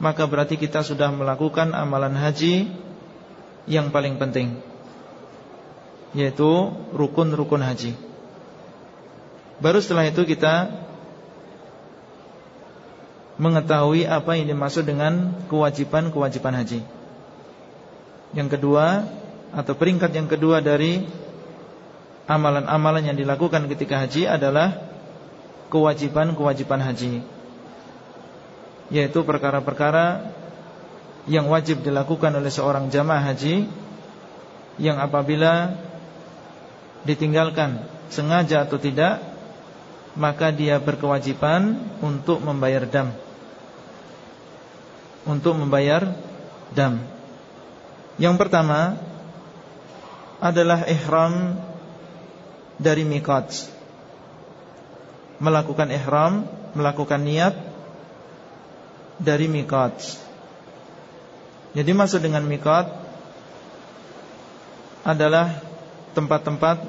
Maka berarti kita sudah melakukan amalan haji Yang paling penting Yaitu rukun-rukun haji. Baru setelah itu kita Mengetahui apa yang dimaksud dengan Kewajiban-kewajiban haji. Yang kedua Atau peringkat yang kedua dari amalan-amalan yang dilakukan ketika haji adalah kewajiban-kewajiban haji yaitu perkara-perkara yang wajib dilakukan oleh seorang jamaah haji yang apabila ditinggalkan sengaja atau tidak maka dia berkewajiban untuk membayar dam. Untuk membayar dam. Yang pertama adalah ihram dari miqat. Melakukan ihram Melakukan niat Dari miqat Jadi maksud dengan miqat Adalah Tempat-tempat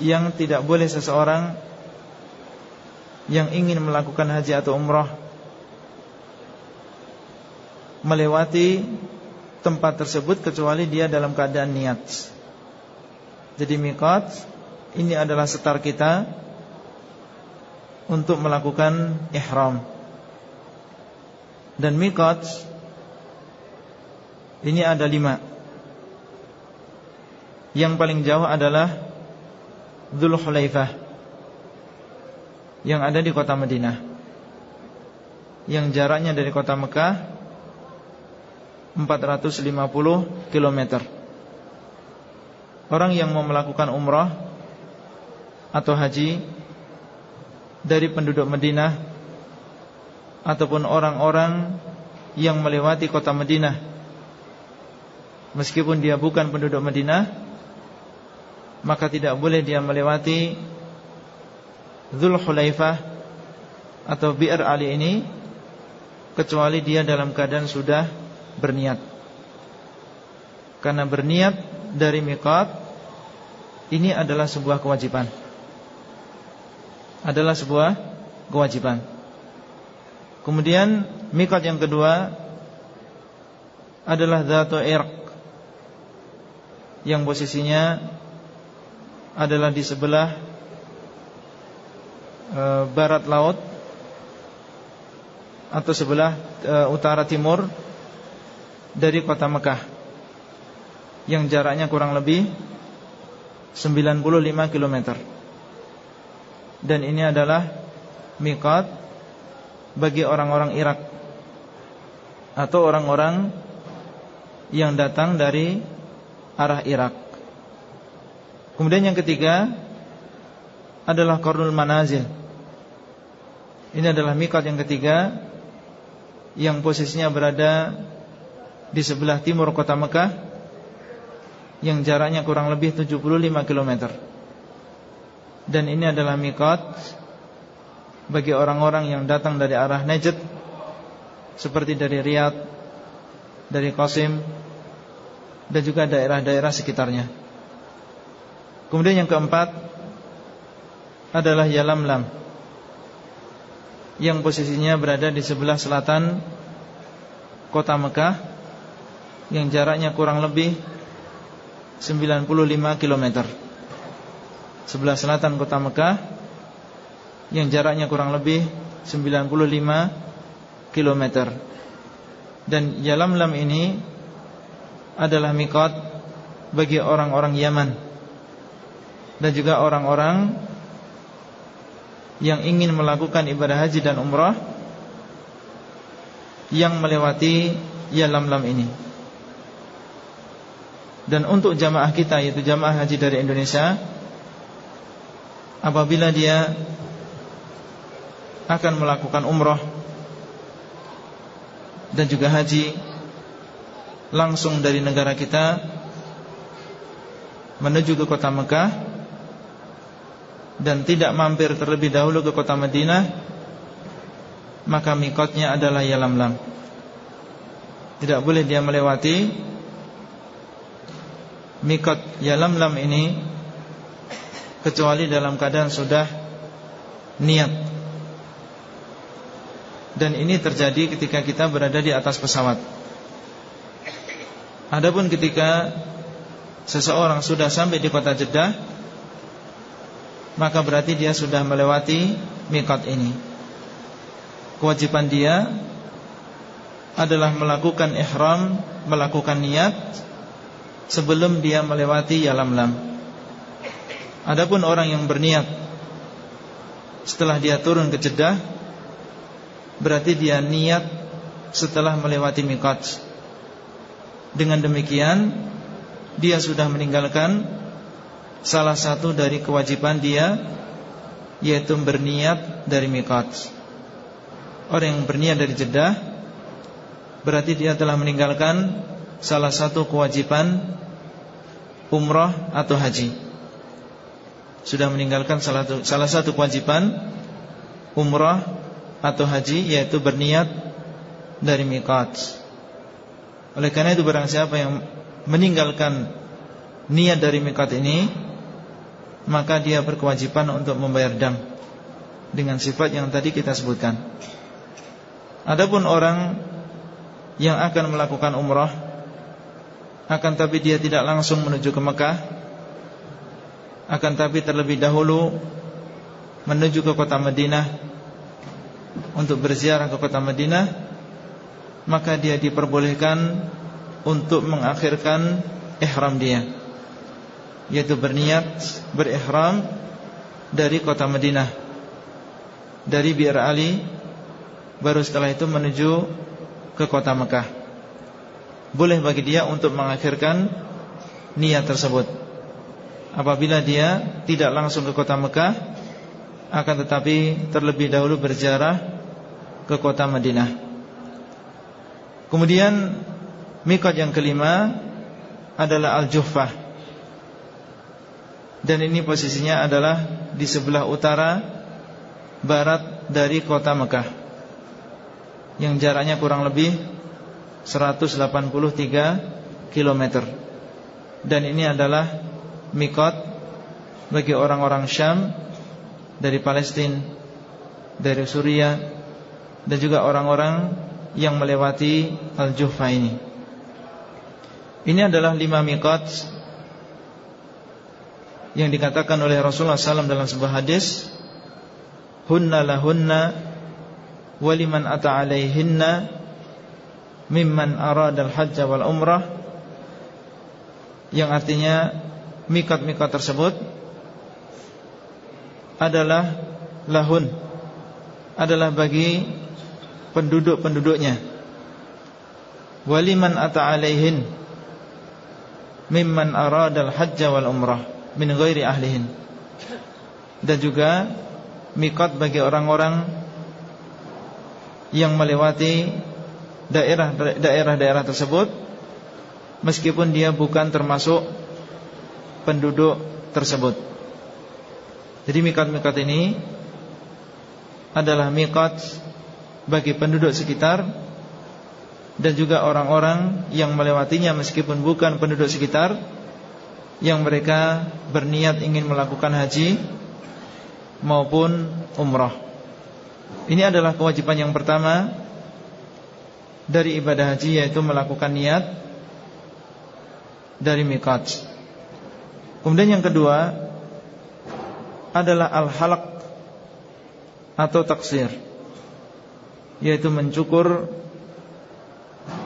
Yang tidak boleh seseorang Yang ingin melakukan haji atau umrah Melewati Tempat tersebut Kecuali dia dalam keadaan niat jadi miqat ini adalah setar kita untuk melakukan ihram. Dan mikot Ini ada lima. Yang paling jauh adalah Dhul Hulaifah Yang ada di kota Madinah. Yang jaraknya dari kota Mekah 450 km Orang yang mau melakukan umrah Atau haji Dari penduduk Madinah ataupun orang-orang yang melewati kota Madinah. Meskipun dia bukan penduduk Madinah maka tidak boleh dia melewati Dhul atau Bi'r Ali ini kecuali dia dalam keadaan sudah berniat. Karena berniat dari miqat ini adalah sebuah kewajiban. Adalah sebuah kewajiban Kemudian mikot yang kedua adalah Dhatu Irq yang posisinya adalah di sebelah e, barat laut atau sebelah e, utara timur dari kota Mekah yang jaraknya kurang lebih 95 km. Dan ini adalah mikot bagi orang-orang Irak atau orang-orang yang datang dari arah Irak. Kemudian yang ketiga adalah Qarnul Manazil. Ini adalah mikat yang ketiga yang posisinya berada di sebelah timur kota Mekah yang jaraknya kurang lebih 75 km. Dan ini adalah mikat bagi orang-orang yang datang dari arah Najd seperti dari Riyadh, dari Qasim dan juga daerah-daerah sekitarnya. Kemudian yang keempat adalah Yalamlam yang posisinya berada di sebelah selatan kota Mekah yang jaraknya kurang lebih 95 km. Sebelah selatan kota Mekah yang jaraknya kurang lebih 95 km. Dan Yalamlam ini adalah mikot bagi orang-orang Yaman dan juga orang-orang yang ingin melakukan ibadah haji dan umrah yang melewati Yalamlam ini. Dan untuk jamaah kita yaitu jamaah haji dari Indonesia apabila dia akan melakukan umroh dan juga haji langsung dari negara kita menuju ke kota Mekah dan tidak mampir terlebih dahulu ke kota Madinah maka mikotnya adalah Yalamlam. Tidak boleh dia melewati mikot Yalamlam ini kecuali dalam keadaan sudah niat dan ini terjadi ketika kita berada di atas pesawat. Adapun ketika seseorang sudah sampai di kota Jeddah, maka berarti dia sudah melewati mikot ini. Kewajiban dia adalah melakukan ihram, melakukan niat sebelum dia melewati yalamlam. Adapun orang yang berniat setelah dia turun ke Jeddah Berarti dia niat setelah melewati miqat. Dengan demikian Dia sudah meninggalkan Salah satu dari kewajiban dia Yaitu berniat dari miqat. Orang yang berniat dari Jeddah Berarti dia telah meninggalkan Salah satu kewajiban Umrah atau haji. Sudah meninggalkan salah satu, salah satu kewajiban Umrah atau haji yaitu berniat dari miqat. Oleh karena itu barang siapa yang meninggalkan niat dari miqat ini maka dia berkewajiban untuk membayar dam dengan sifat yang tadi kita sebutkan. Adapun orang yang akan melakukan umrah akan tapi dia tidak langsung menuju ke Mekah akan tapi terlebih dahulu menuju ke kota Madinah untuk berziarah ke kota Madinah Maka dia diperbolehkan Untuk mengakhirkan Ihram dia Yaitu berniat berihram Dari kota Madinah Dari Bir Ali Baru setelah itu menuju Ke kota Mekah. Boleh bagi dia untuk mengakhirkan Niat tersebut. Apabila dia tidak langsung ke kota Mekah Akan tetapi terlebih dahulu berjarah Ke kota Madinah. Kemudian Mikot yang kelima Adalah Al-Juhfah. Dan ini posisinya adalah Di sebelah utara Barat dari kota Mekah. Yang jaraknya kurang lebih 183 km Dan ini adalah mikot bagi orang-orang Syam dari Palestina, dari Suriah dan juga orang-orang yang melewati Al-Juhfa ini. Ini adalah lima mikot yang dikatakan oleh Rasulullah SAW dalam sebuah hadis Hunna lahunna Waliman ata alaihinna Mimman aradal hajja wal umrah Yang artinya mikat-mikat tersebut adalah lahun. Adalah bagi penduduk-penduduknya. Waliman ata alaihin mimman aradal hajja wal umrah min ghairi ahlihin. Dan juga mikat bagi orang-orang yang melewati daerah-daerah tersebut meskipun dia bukan termasuk penduduk tersebut Jadi mikat-mikat ini Adalah mikat Bagi penduduk sekitar Dan juga orang-orang Yang melewatinya meskipun bukan penduduk sekitar Yang mereka berniat ingin melakukan haji Maupun umrah. Ini adalah kewajiban yang pertama Dari ibadah haji Yaitu melakukan niat Dari mikat Kemudian yang kedua adalah al-halaq atau taksir yaitu mencukur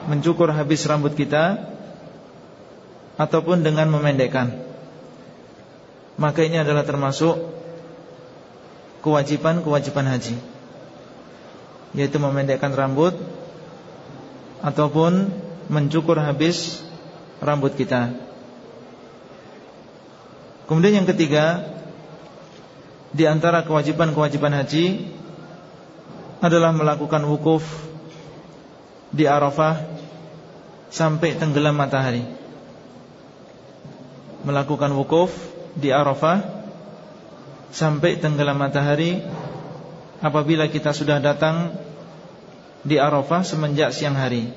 mencukur habis rambut kita ataupun dengan memendekkan. Maka ini adalah termasuk kewajiban-kewajiban haji yaitu memendekkan rambut ataupun mencukur habis rambut kita. Kemudian yang ketiga Di antara kewajiban-kewajiban haji Adalah melakukan wukuf Di Arafah Sampai tenggelam matahari. Melakukan wukuf Di Arafah Sampai tenggelam matahari. Apabila kita sudah datang Di Arafah semenjak siang hari.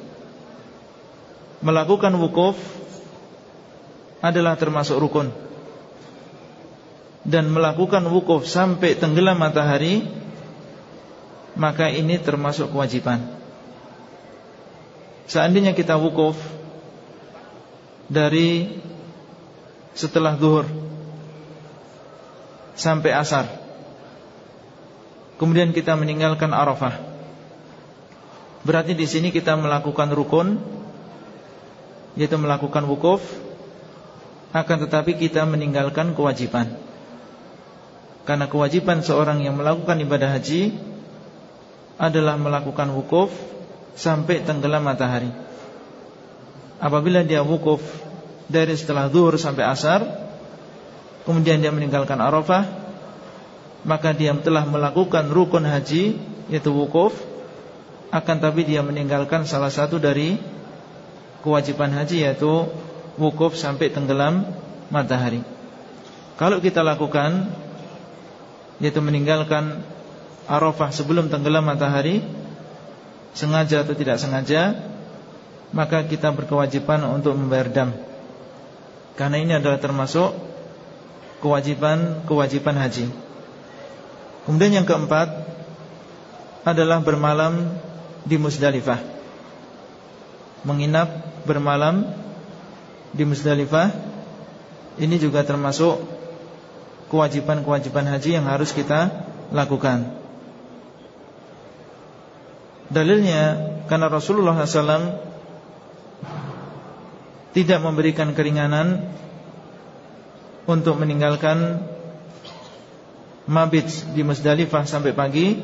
Melakukan wukuf Adalah termasuk rukun dan melakukan wukuf sampai tenggelam matahari maka ini termasuk kewajiban. Seandainya kita wukuf dari setelah zuhur sampai asar, kemudian kita meninggalkan Arafah, berarti di sini kita melakukan rukun, yaitu melakukan wukuf, akan tetapi kita meninggalkan kewajiban. Karena kewajiban seorang yang melakukan ibadah haji Adalah melakukan wukuf Sampai tenggelam matahari. Apabila dia wukuf Dari setelah zuhur sampai asar Kemudian dia meninggalkan arafah Maka dia telah melakukan rukun haji Yaitu wukuf Akan tapi dia meninggalkan salah satu dari Kewajiban haji yaitu Wukuf sampai tenggelam matahari. Kalau kita lakukan yaitu meninggalkan Arafah sebelum tenggelam matahari sengaja atau tidak sengaja maka kita berkewajiban untuk membayar dam. Karena ini adalah termasuk kewajiban-kewajiban haji. Kemudian yang keempat adalah bermalam di Musdalifah menginap bermalam di Musdalifah ini juga termasuk kewajiban-kewajiban haji yang harus kita lakukan. Dalilnya Karena Rasulullah SAW Tidak memberikan keringanan Untuk meninggalkan Mabit di Musdalifah sampai pagi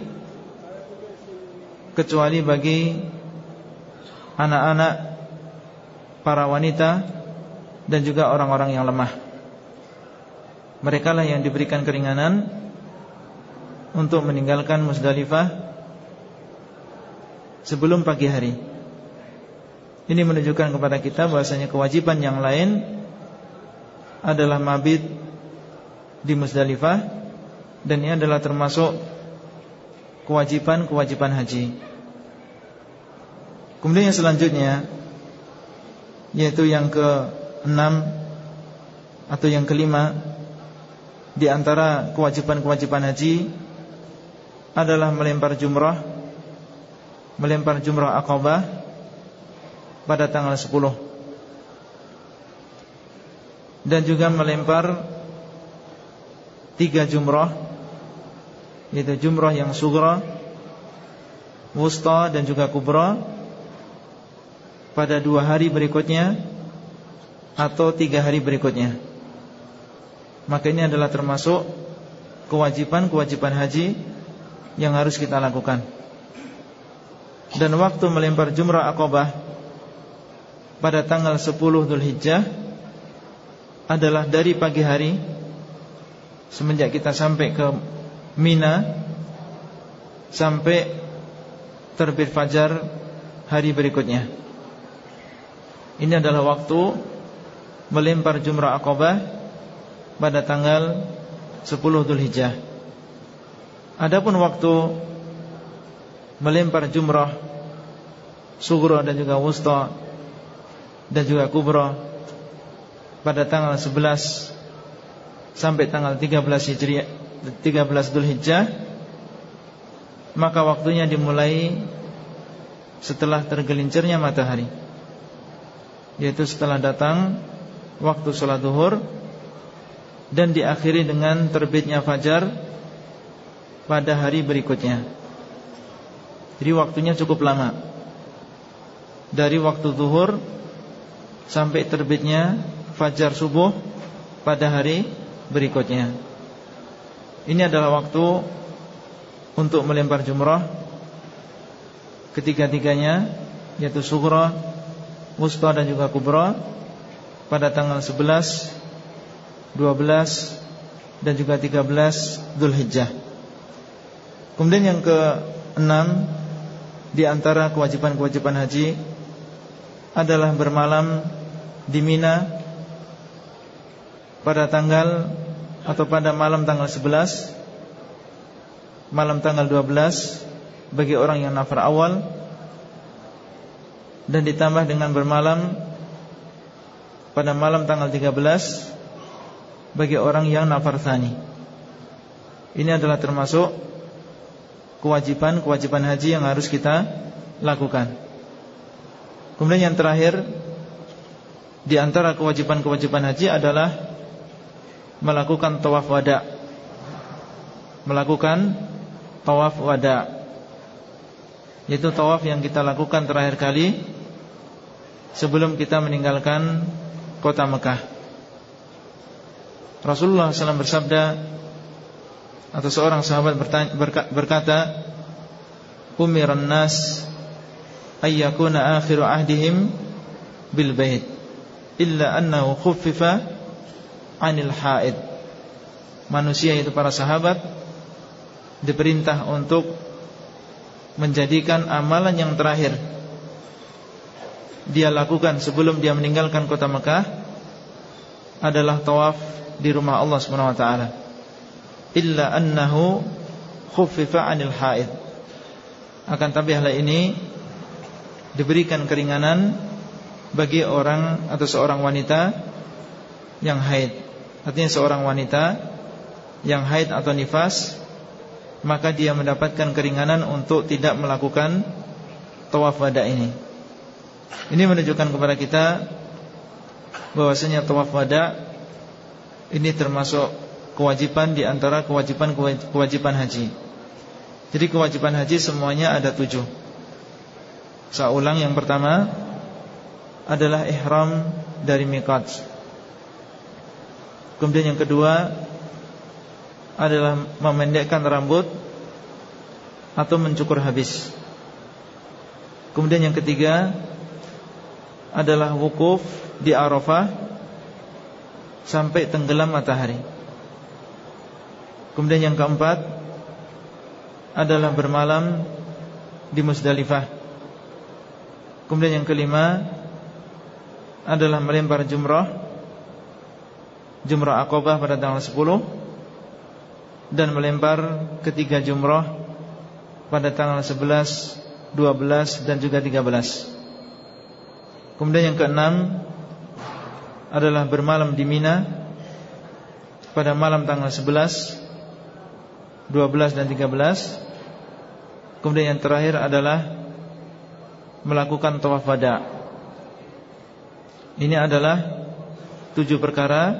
Kecuali bagi Anak-anak Para wanita Dan juga orang-orang yang lemah Mereka lah yang diberikan keringanan Untuk meninggalkan Musdalifah sebelum pagi hari. Ini menunjukkan kepada kita bahasanya kewajiban yang lain adalah mabit di Musdalifah dan ini adalah termasuk kewajiban-kewajiban haji. Kemudian yang selanjutnya yaitu yang ke-6 atau yang kelima di antara kewajiban-kewajiban haji adalah melempar jumrah melempar jumrah akobah pada tanggal 10 dan juga melempar tiga jumrah yaitu jumrah yang sugra wusta dan juga kubra pada dua hari berikutnya atau tiga hari berikutnya maka ini adalah termasuk kewajiban-kewajiban haji yang harus kita lakukan dan waktu melempar jumrah akobah pada tanggal 10 Dhul Hijjah adalah dari pagi hari semenjak kita sampai ke Mina sampai terbit fajar hari berikutnya. Ini adalah waktu melempar jumrah akobah pada tanggal 10 Dhul Hijjah. Adapun waktu melempar jumrah sugro dan juga wusta dan juga kubra pada tanggal 11 sampai tanggal 13 Hijriah 13 Dzulhijjah maka waktunya dimulai setelah tergelincirnya matahari yaitu setelah datang waktu sholat duhur dan diakhiri dengan terbitnya fajar pada hari berikutnya. Jadi waktunya cukup lama. Dari waktu zuhur Sampai terbitnya Fajar subuh Pada hari berikutnya. Ini adalah waktu Untuk melempar jumrah Ketiga-tiganya Yaitu sugra Wusta dan juga kubra Pada tanggal 11 12 Dan juga 13 Dhul Hijjah. Kemudian yang ke 6 di antara kewajiban-kewajiban haji adalah bermalam di Mina pada tanggal atau pada malam tanggal 11 malam tanggal 12 bagi orang yang nafar awal dan ditambah dengan bermalam pada malam tanggal 13 bagi orang yang nafar thani. Ini adalah termasuk kewajiban-kewajiban haji yang harus kita lakukan. Kemudian yang terakhir di antara kewajiban-kewajiban haji adalah melakukan tawaf wada. Melakukan tawaf wada. Yaitu tawaf yang kita lakukan terakhir kali sebelum kita meninggalkan kota Mekah. Rasulullah SAW bersabda atau seorang sahabat berkata umiran nas ayyakuna akhiru ahdihim bil bait illa annahu khuffifa anil haid. Manusia itu para sahabat diperintah untuk menjadikan amalan yang terakhir dia lakukan sebelum dia meninggalkan kota Mekah adalah tawaf di rumah Allah Subhanahu wa taala illa annahu khuffifa 'anil haid. Akan tapi hal ini diberikan keringanan bagi orang atau seorang wanita yang haid. Artinya seorang wanita yang haid atau nifas maka dia mendapatkan keringanan untuk tidak melakukan tawaf wada ini. Ini menunjukkan kepada kita bahwasanya tawaf wada ini termasuk kewajiban di antara kewajiban-kewajiban haji. Jadi kewajiban haji semuanya ada tujuh. Saya ulang yang pertama adalah ihram dari miqat. Kemudian yang kedua adalah memendekkan rambut atau mencukur habis. Kemudian yang ketiga adalah wukuf di Arafah sampai tenggelam matahari. Kemudian yang keempat adalah bermalam di Musdalifah. Kemudian yang kelima adalah melempar jumrah Jumrah Aqabah pada tanggal 10 Dan melempar ketiga jumrah Pada tanggal 11, 12 dan juga 13 Kemudian yang keenam Adalah bermalam di Mina Pada malam tanggal 11 12 dan 13 Kemudian yang terakhir adalah Melakukan tawaf wada. Ini adalah Tujuh perkara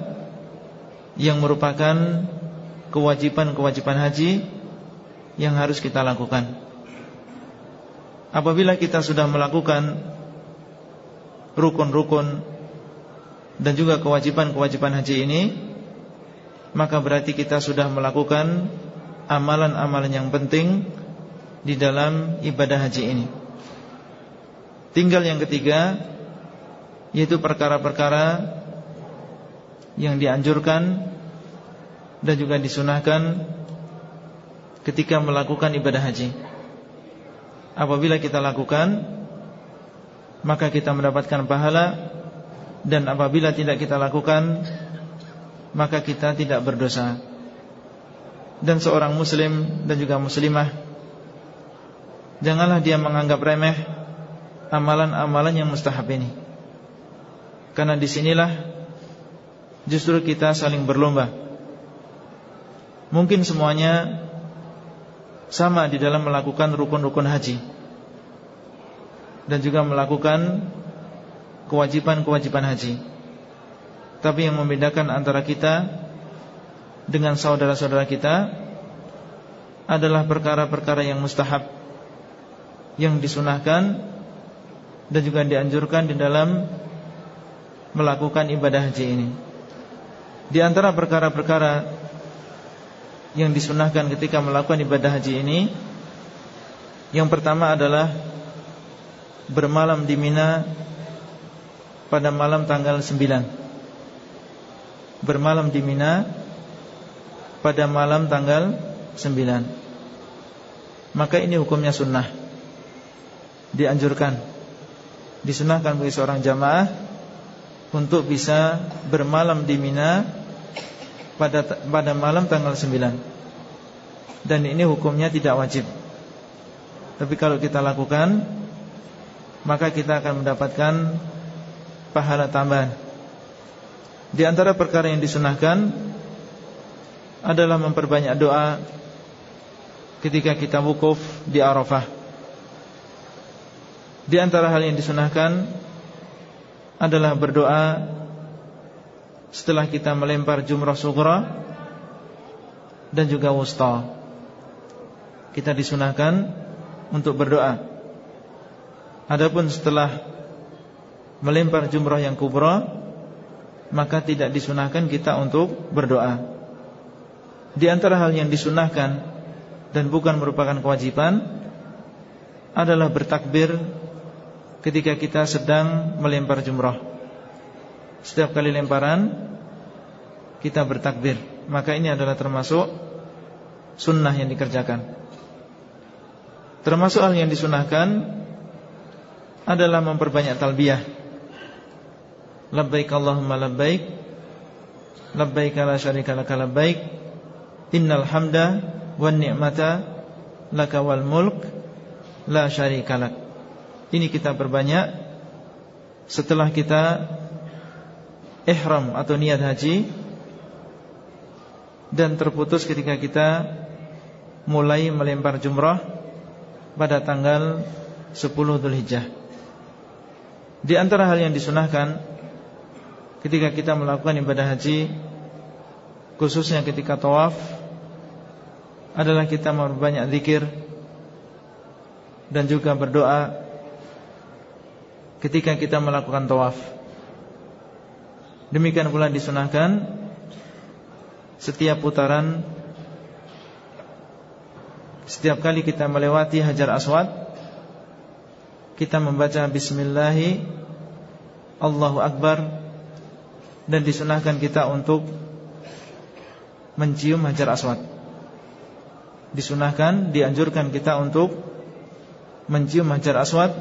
Yang merupakan Kewajiban-kewajiban haji Yang harus kita lakukan. Apabila kita sudah melakukan Rukun-rukun Dan juga kewajiban-kewajiban haji ini Maka berarti kita sudah melakukan amalan-amalan yang penting di dalam ibadah haji ini. Tinggal yang ketiga yaitu perkara-perkara yang dianjurkan dan juga disunahkan ketika melakukan ibadah haji. Apabila kita lakukan maka kita mendapatkan pahala dan apabila tidak kita lakukan maka kita tidak berdosa. Dan seorang muslim dan juga muslimah Janganlah dia menganggap remeh Amalan-amalan yang mustahab ini. Karena di sinilah Justru kita saling berlomba. Mungkin semuanya Sama di dalam melakukan rukun-rukun haji. Dan juga melakukan Kewajiban-kewajiban haji Tapi yang membedakan antara kita dengan saudara-saudara kita adalah perkara-perkara yang mustahab yang disunahkan dan juga dianjurkan di dalam melakukan ibadah haji ini. Di antara perkara-perkara yang disunahkan ketika melakukan ibadah haji ini yang pertama adalah bermalam di Mina pada malam tanggal 9. Bermalam di Mina pada malam tanggal 9 Maka ini hukumnya sunnah. Dianjurkan Disunahkan bagi seorang jamaah Untuk bisa bermalam di Mina pada, pada malam tanggal 9 Dan ini hukumnya tidak wajib. Tapi kalau kita lakukan Maka kita akan mendapatkan Pahala tambahan Di antara perkara yang disunahkan adalah memperbanyak doa ketika kita wukuf di Arafah. Di antara hal yang disunahkan adalah berdoa setelah kita melempar jumrah sugra dan juga wusta. Kita disunahkan untuk berdoa. Adapun setelah melempar jumrah yang kubra, maka tidak disunahkan kita untuk berdoa. Di antara hal yang disunahkan dan bukan merupakan kewajiban adalah bertakbir ketika kita sedang melempar jumrah. Setiap kali lemparan kita bertakbir, maka ini adalah termasuk sunnah yang dikerjakan. Termasuk hal yang disunahkan adalah memperbanyak talbiyah. Labbaik Allahumma labbaik Labbaik la syarika laka labbaik Innal hamda wan ni'mata laka wal mulk la syarikalak. Ini kita berbanyak setelah kita ihram atau niat haji dan terputus ketika kita mulai melempar jumrah pada tanggal 10 Dzulhijjah. Di antara hal yang disunahkan ketika kita melakukan ibadah haji khususnya ketika tawaf adalah kita memperbanyak zikir dan juga berdoa ketika kita melakukan tawaf. Demikian pula disunahkan setiap putaran setiap kali kita melewati Hajar Aswad kita membaca bismillahi Allahu Akbar dan disunahkan kita untuk mencium Hajar Aswad. Disunahkan, dianjurkan kita untuk mencium Hajar Aswad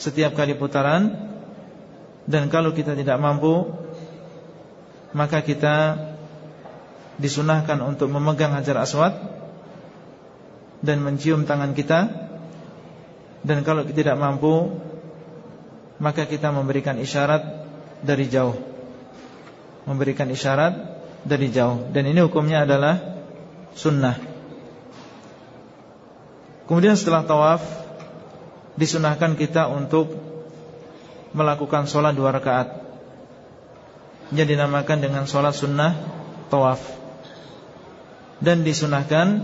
setiap kali putaran. Dan kalau kita tidak mampu maka kita disunahkan untuk memegang Hajar Aswad dan mencium tangan kita. Dan kalau kita tidak mampu maka kita memberikan isyarat dari jauh memberikan isyarat dari jauh. Dan ini hukumnya adalah sunnah. Kemudian setelah tawaf disunahkan kita untuk melakukan sholat dua rakaat. Yang dinamakan dengan sholat sunnah tawaf. Dan disunahkan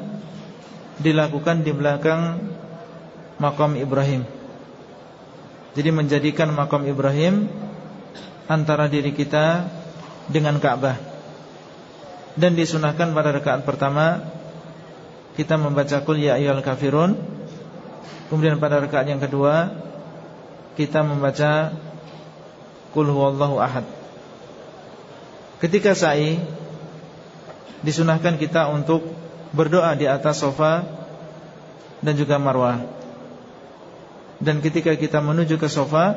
dilakukan di belakang makam Ibrahim. Jadi menjadikan makam Ibrahim antara diri kita dengan Ka'bah. Dan disunahkan pada rakaat pertama kita membaca kul ya ayyuhal kafirun Kemudian pada rakaat yang kedua kita membaca Qul huwallahu ahad. Ketika sa'i disunahkan kita untuk berdoa di atas sofa dan juga marwah. Dan ketika kita menuju ke sofa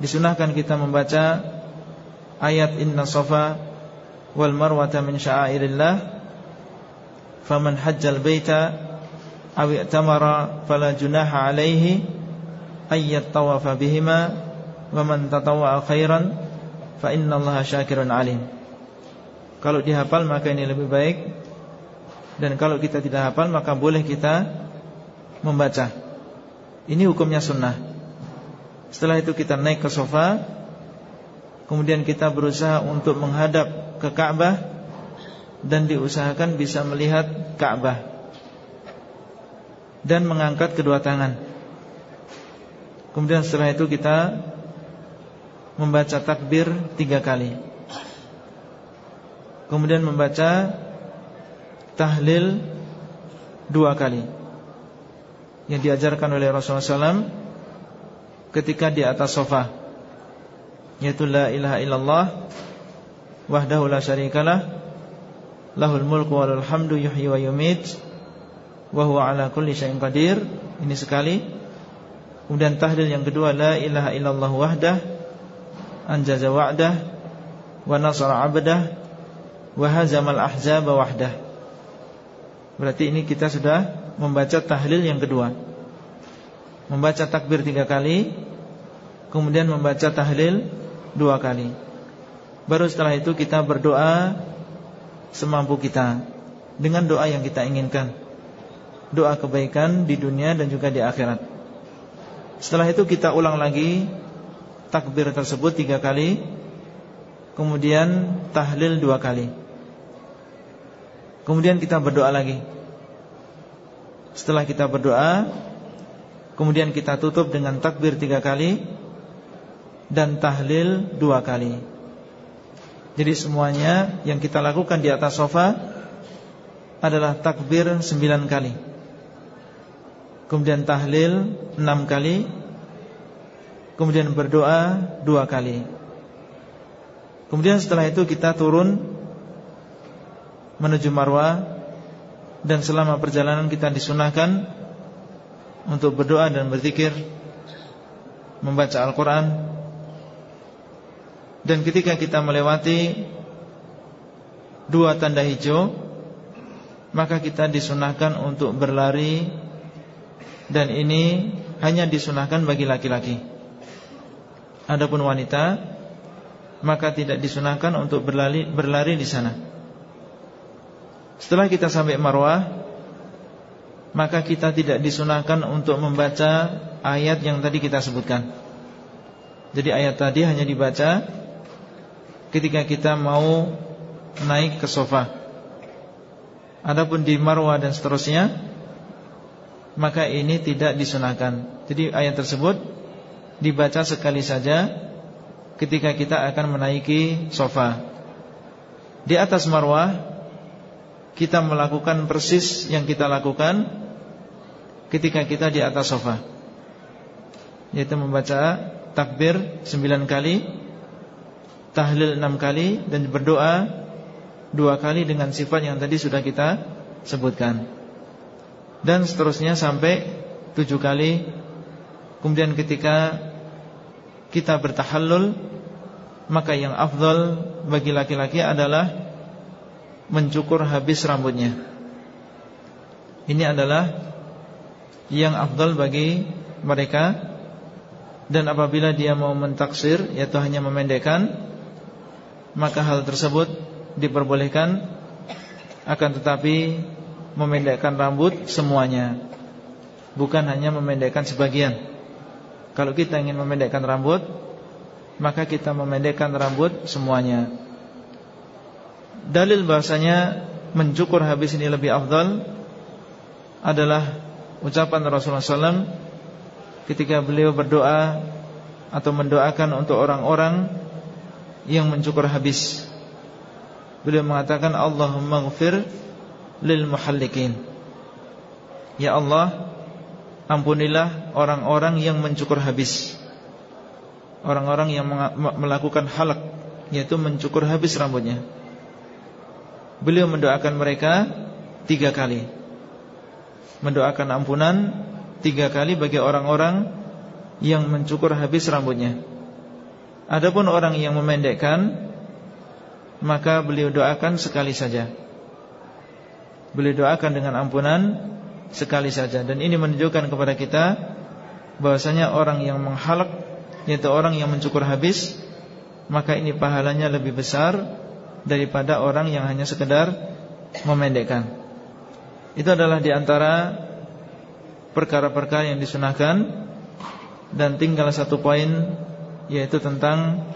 disunahkan kita membaca ayat inna sofa wal marwata min sya'airillah faman hajjal baita aw i'tamara fala junaha alaihi ayyat tawafa bihima wa man tatawwa khairan fa innallaha syakirun alim. Kalau dihafal maka ini lebih baik dan kalau kita tidak hafal maka boleh kita membaca. Ini hukumnya sunnah. Setelah itu kita naik ke sofa Kemudian kita berusaha untuk menghadap ke Ka'bah Dan diusahakan bisa melihat Ka'bah dan mengangkat kedua tangan. Kemudian setelah itu kita membaca takbir tiga kali. Kemudian membaca tahlil dua kali. Yang diajarkan oleh Rasulullah SAW ketika di atas sofa. Yaitu la ilaha illallah wahdahu la syarikalah lahul mulku walul hamdu yuhyi wa yumit wa huwa ala kulli syai'in qadir. Ini sekali. Kemudian tahlil yang kedua la ilaha illallah wahdah anjaza wa'dah wa nasara 'abdah wa hazamal ahzab wahdah. Berarti ini kita sudah membaca tahlil yang kedua. Membaca takbir tiga kali Kemudian membaca tahlil dua kali Baru setelah itu kita berdoa Semampu kita Dengan doa yang kita inginkan doa kebaikan di dunia dan juga di akhirat. Setelah itu kita ulang lagi takbir tersebut tiga kali, kemudian tahlil dua kali. Kemudian kita berdoa lagi. Setelah kita berdoa, kemudian kita tutup dengan takbir tiga kali dan tahlil dua kali. Jadi semuanya yang kita lakukan di atas sofa adalah takbir sembilan kali. Kemudian tahlil enam kali Kemudian berdoa dua kali Kemudian setelah itu kita turun Menuju marwah Dan selama perjalanan kita disunahkan Untuk berdoa dan berzikir Membaca Al-Quran Dan ketika kita melewati Dua tanda hijau Maka kita disunahkan untuk berlari dan ini hanya disunahkan bagi laki-laki. Adapun wanita maka tidak disunahkan untuk berlari berlari di sana. Setelah kita sampai Marwah, maka kita tidak disunahkan untuk membaca ayat yang tadi kita sebutkan. Jadi ayat tadi hanya dibaca ketika kita mau naik ke sofa. Adapun di Marwah dan seterusnya maka ini tidak disunahkan. Jadi ayat tersebut dibaca sekali saja ketika kita akan menaiki sofa. Di atas marwah kita melakukan persis yang kita lakukan ketika kita di atas sofa. Yaitu membaca takbir sembilan kali, tahlil enam kali dan berdoa dua kali dengan sifat yang tadi sudah kita sebutkan. Dan seterusnya sampai tujuh kali. Kemudian ketika kita bertahallul maka yang afdal bagi laki-laki adalah mencukur habis rambutnya. Ini adalah yang afdal bagi mereka dan apabila dia mau mentaksir yaitu hanya memendekkan maka hal tersebut diperbolehkan akan tetapi memendekkan rambut semuanya. Bukan hanya memendekkan sebagian. Kalau kita ingin memendekkan rambut maka kita memendekkan rambut semuanya. Dalil bahasanya mencukur habis ini lebih afdal adalah ucapan Rasulullah SAW ketika beliau berdoa atau mendoakan untuk orang-orang yang mencukur habis. Beliau mengatakan Allahumma ghafir lil muhallikin. Ya Allah, ampunilah orang-orang yang mencukur habis. Orang-orang yang melakukan halak yaitu mencukur habis rambutnya. Beliau mendoakan mereka tiga kali. Mendoakan ampunan tiga kali bagi orang-orang yang mencukur habis rambutnya. Adapun orang yang memendekkan maka beliau doakan sekali saja. Beliau doakan dengan ampunan sekali saja dan ini menunjukkan kepada kita bahwasanya orang yang menghalak yaitu orang yang mencukur habis maka ini pahalanya lebih besar daripada orang yang hanya sekedar memendekkan. Itu adalah di antara perkara-perkara yang disunahkan dan tinggal satu poin yaitu tentang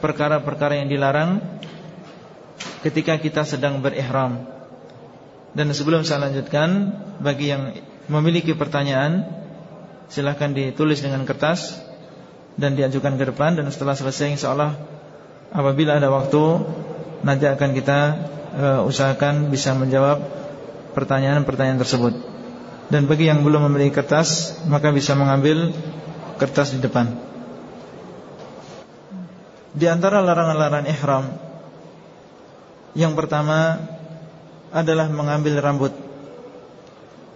perkara-perkara yang dilarang ketika kita sedang berihram. Dan sebelum saya lanjutkan, bagi yang memiliki pertanyaan, silahkan ditulis dengan kertas dan diajukan ke depan. Dan setelah selesai, insya Allah apabila ada waktu, nanti akan kita uh, usahakan bisa menjawab pertanyaan-pertanyaan tersebut. Dan bagi yang belum memiliki kertas, maka bisa mengambil kertas di depan. Di antara larangan-larangan ihram yang pertama adalah mengambil rambut.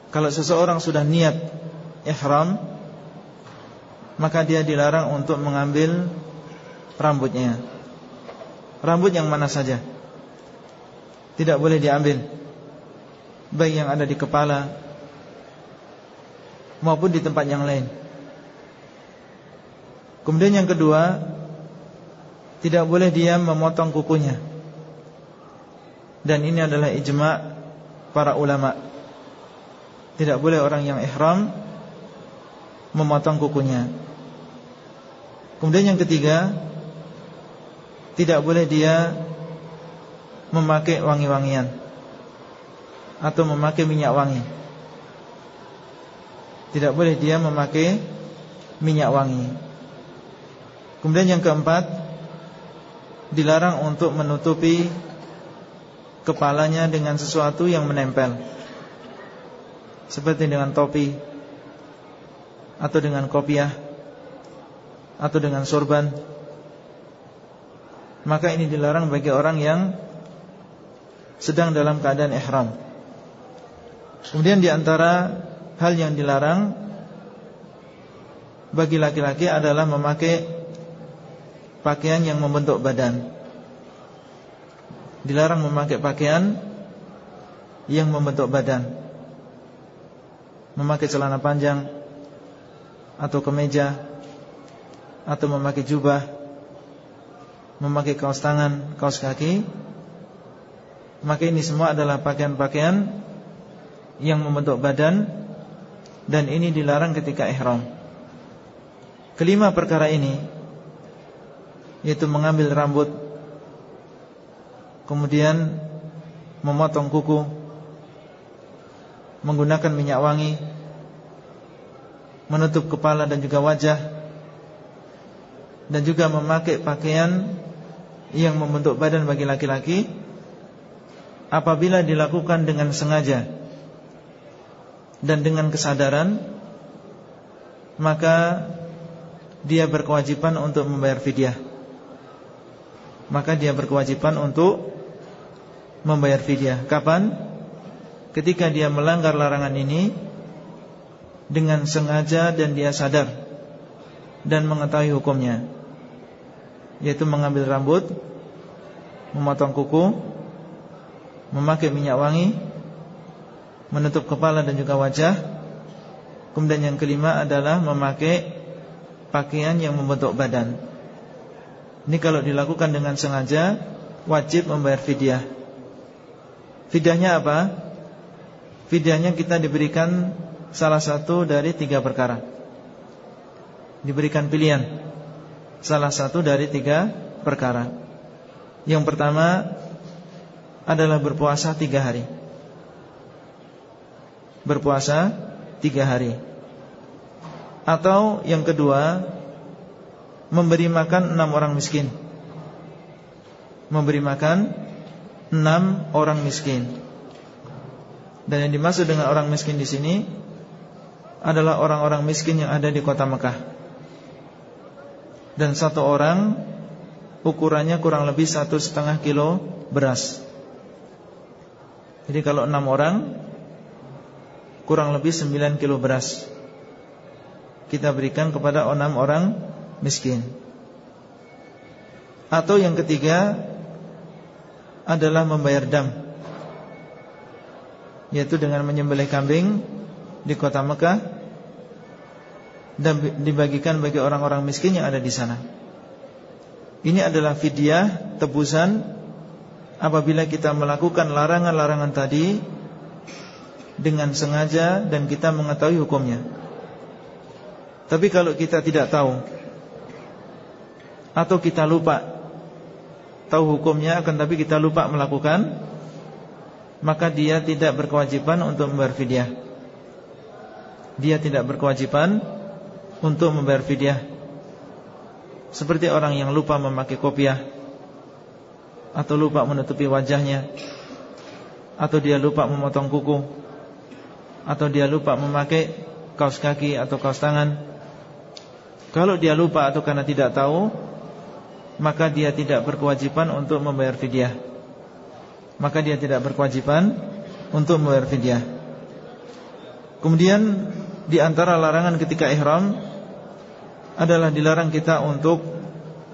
Kalau seseorang sudah niat ihram Maka dia dilarang untuk mengambil rambutnya. Rambut yang mana saja. Tidak boleh diambil. Baik yang ada di kepala Maupun di tempat yang lain. Kemudian yang kedua Tidak boleh dia memotong kukunya. Dan ini adalah ijma' para ulama. Tidak boleh orang yang ihram Memotong kukunya. Kemudian yang ketiga Tidak boleh dia Memakai wangi-wangian Atau memakai minyak wangi. Tidak boleh dia memakai Minyak wangi. Kemudian yang keempat Dilarang untuk menutupi kepalanya dengan sesuatu yang menempel. Seperti dengan topi Atau dengan kopiah Atau dengan sorban. Maka ini dilarang bagi orang yang Sedang dalam keadaan ihram. Kemudian di antara hal yang dilarang Bagi laki-laki adalah memakai Pakaian yang membentuk badan. Dilarang memakai pakaian yang membentuk badan. Memakai celana panjang Atau kemeja Atau memakai jubah Memakai kaos tangan Kaos kaki. Maka ini semua adalah pakaian-pakaian Yang membentuk badan Dan ini dilarang ketika ihram. Kelima perkara ini Yaitu mengambil rambut Kemudian memotong kuku Menggunakan minyak wangi Menutup kepala dan juga wajah dan juga memakai pakaian yang membentuk badan bagi laki-laki apabila dilakukan dengan sengaja dan dengan kesadaran maka dia berkewajiban untuk membayar fidyah maka dia berkewajiban untuk membayar fidyah kapan ketika dia melanggar larangan ini dengan sengaja dan dia sadar dan mengetahui hukumnya yaitu mengambil rambut, memotong kuku, memakai minyak wangi, menutup kepala dan juga wajah. Kemudian yang kelima adalah memakai pakaian yang membentuk badan. Ini kalau dilakukan dengan sengaja wajib membayar fidyah. Fidyahnya apa? Fidyahnya kita diberikan salah satu dari tiga perkara. Diberikan pilihan salah satu dari tiga perkara. Yang pertama adalah berpuasa tiga hari. Berpuasa tiga hari. Atau yang kedua memberi makan enam orang miskin. Memberi makan enam orang miskin. Dan yang dimaksud dengan orang miskin di sini adalah orang-orang miskin yang ada di kota Mekah dan satu orang ukurannya kurang lebih satu setengah kilo beras. Jadi kalau enam orang kurang lebih sembilan kilo beras kita berikan kepada enam orang miskin. Atau yang ketiga adalah membayar dam yaitu dengan menyembelih kambing di kota Mekah dan dibagikan bagi orang-orang miskin yang ada di sana. Ini adalah fidyah tebusan apabila kita melakukan larangan-larangan tadi dengan sengaja dan kita mengetahui hukumnya. Tapi kalau kita tidak tahu atau kita lupa tahu hukumnya akan tapi kita lupa melakukan maka dia tidak berkewajiban untuk membayar fidyah. Dia tidak berkewajiban untuk membayar fidyah seperti orang yang lupa memakai kopiah atau lupa menutupi wajahnya atau dia lupa memotong kuku atau dia lupa memakai kaos kaki atau kaos tangan kalau dia lupa atau karena tidak tahu maka dia tidak berkewajiban untuk membayar fidyah maka dia tidak berkewajiban untuk membayar fidyah kemudian di antara larangan ketika ihram adalah dilarang kita untuk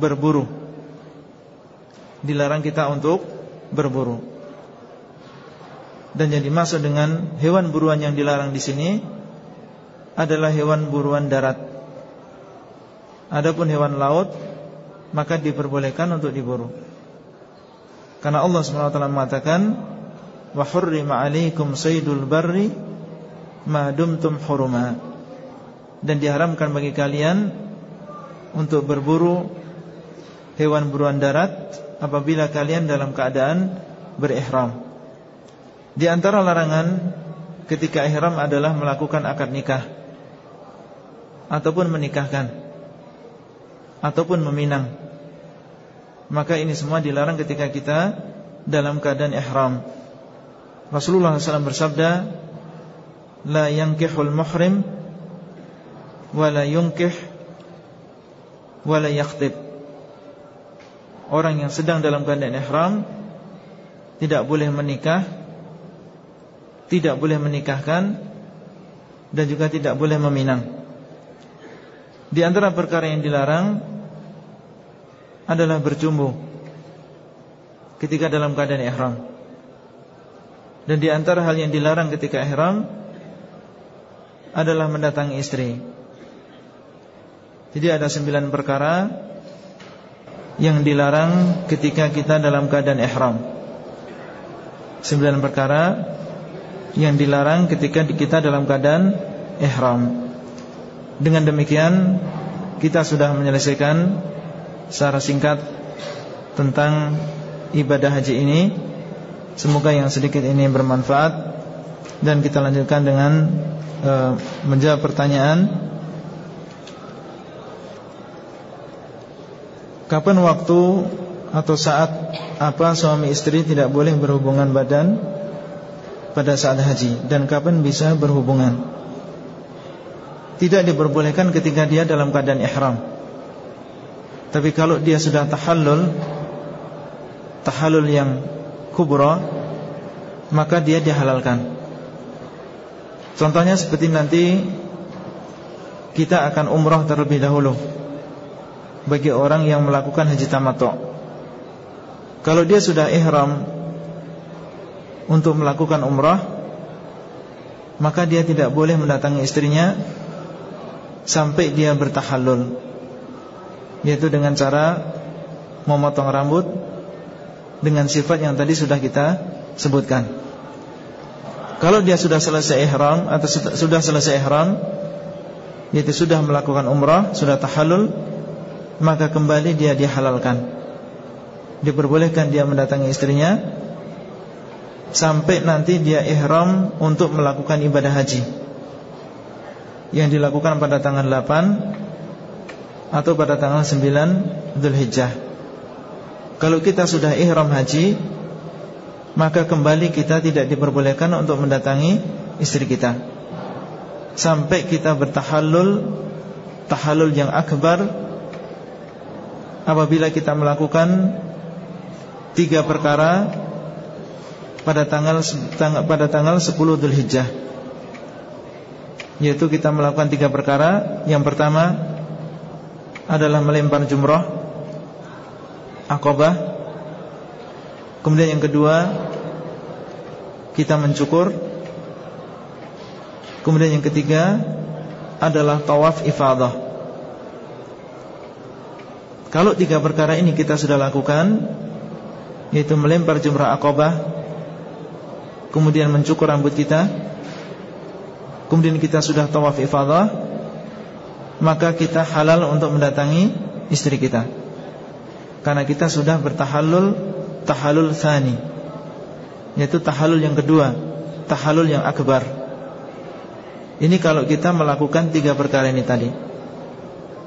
berburu. Dilarang kita untuk berburu. Dan yang dimaksud dengan hewan buruan yang dilarang di sini adalah hewan buruan darat. Adapun hewan laut maka diperbolehkan untuk diburu. Karena Allah SWT mengatakan wa hurrima 'alaikum saydul barri ma dumtum huruma. Dan diharamkan bagi kalian untuk berburu hewan buruan darat apabila kalian dalam keadaan berihram. Di antara larangan ketika ihram adalah melakukan akad nikah ataupun menikahkan ataupun meminang. Maka ini semua dilarang ketika kita dalam keadaan ihram. Rasulullah SAW bersabda, "La yankihul muhrim wa la yunkih wala yakhtib Orang yang sedang dalam keadaan ihram tidak boleh menikah, tidak boleh menikahkan dan juga tidak boleh meminang. Di antara perkara yang dilarang adalah bercumbu ketika dalam keadaan ihram. Dan di antara hal yang dilarang ketika ihram adalah mendatangi istri. Jadi ada sembilan perkara Yang dilarang ketika kita dalam keadaan ihram Sembilan perkara Yang dilarang ketika kita dalam keadaan ihram Dengan demikian Kita sudah menyelesaikan Secara singkat Tentang ibadah haji ini. Semoga yang sedikit ini bermanfaat. Dan kita lanjutkan dengan uh, Menjawab pertanyaan. Kapan waktu atau saat apa suami istri tidak boleh berhubungan badan pada saat haji? Dan kapan bisa berhubungan? Tidak diperbolehkan ketika dia dalam keadaan ihram. Tapi kalau dia sudah tahallul tahallul yang kubra maka dia dihalalkan. Contohnya seperti nanti kita akan umrah terlebih dahulu bagi orang yang melakukan haji tamattu. Kalau dia sudah ihram untuk melakukan umrah, maka dia tidak boleh mendatangi istrinya sampai dia bertahallul. Yaitu dengan cara memotong rambut dengan sifat yang tadi sudah kita sebutkan. Kalau dia sudah selesai ihram atau sudah selesai ihram yaitu sudah melakukan umrah, sudah tahallul, maka kembali dia dihalalkan. Diperbolehkan dia mendatangi istrinya sampai nanti dia ihram untuk melakukan ibadah haji. Yang dilakukan pada tanggal 8 atau pada tanggal 9 Dzulhijjah. Kalau kita sudah ihram haji, maka kembali kita tidak diperbolehkan untuk mendatangi istri kita sampai kita bertahallul tahallul yang akbar apabila kita melakukan tiga perkara pada tanggal pada tanggal 10 Dzulhijjah yaitu kita melakukan tiga perkara. Yang pertama adalah melempar jumrah akobah kemudian yang kedua kita mencukur. Kemudian yang ketiga adalah tawaf ifadah. Kalau tiga perkara ini kita sudah lakukan Yaitu melempar jumrah akobah Kemudian mencukur rambut kita Kemudian kita sudah tawaf ifadah Maka kita halal untuk mendatangi istri kita. Karena kita sudah bertahalul Tahalul thani Yaitu tahalul yang kedua Tahalul yang akbar. Ini kalau kita melakukan tiga perkara ini tadi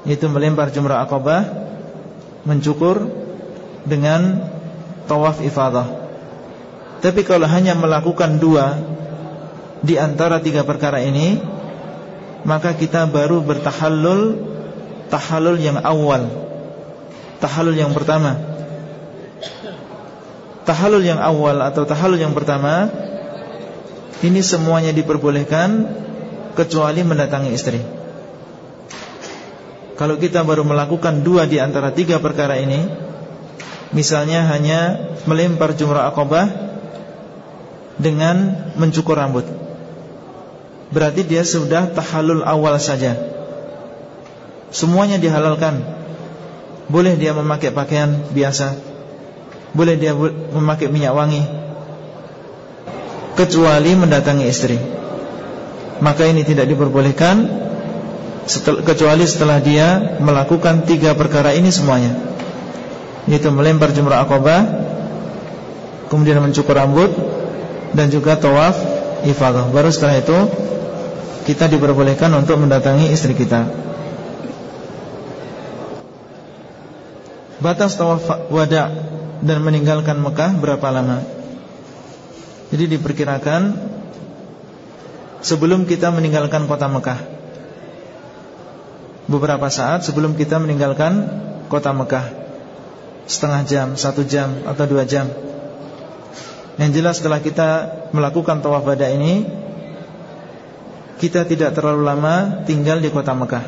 Yaitu melempar jumrah akobah Mencukur Dengan Tawaf ifadah. Tapi kalau hanya melakukan dua Di antara tiga perkara ini Maka kita baru bertahallul Tahallul yang awal. Tahallul yang pertama. Tahallul yang awal Atau tahallul yang pertama Ini semuanya diperbolehkan kecuali mendatangi istri. Kalau kita baru melakukan dua di antara tiga perkara ini, misalnya hanya melempar jumrah akobah dengan mencukur rambut, berarti dia sudah tahalul awal saja. Semuanya dihalalkan. Boleh dia memakai pakaian biasa, boleh dia memakai minyak wangi, kecuali mendatangi istri. Maka ini tidak diperbolehkan setel, kecuali setelah dia melakukan tiga perkara ini semuanya. Yaitu melempar jumrah akobah kemudian mencukur rambut dan juga tawaf ifadah. Baru setelah itu kita diperbolehkan untuk mendatangi istri kita batas tawaf wada dan meninggalkan Mekah berapa lama jadi diperkirakan sebelum kita meninggalkan kota Mekah. Beberapa saat sebelum kita meninggalkan kota Mekah. Setengah jam, satu jam atau dua jam. Yang jelas setelah kita melakukan tawaf bada ini Kita tidak terlalu lama tinggal di kota Mekah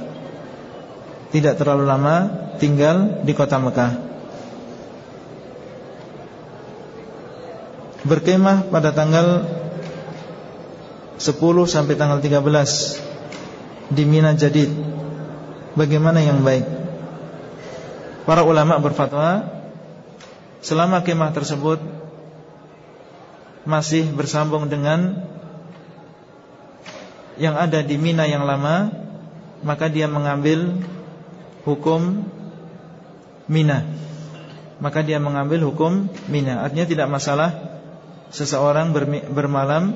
Tidak terlalu lama tinggal di kota Mekah Berkemah pada tanggal 10 sampai tanggal 13 di Mina Jadid. Bagaimana yang baik? Para ulama berfatwa selama kemah tersebut masih bersambung dengan yang ada di Mina yang lama, maka dia mengambil hukum Mina. Maka dia mengambil hukum Mina. Artinya tidak masalah seseorang bermalam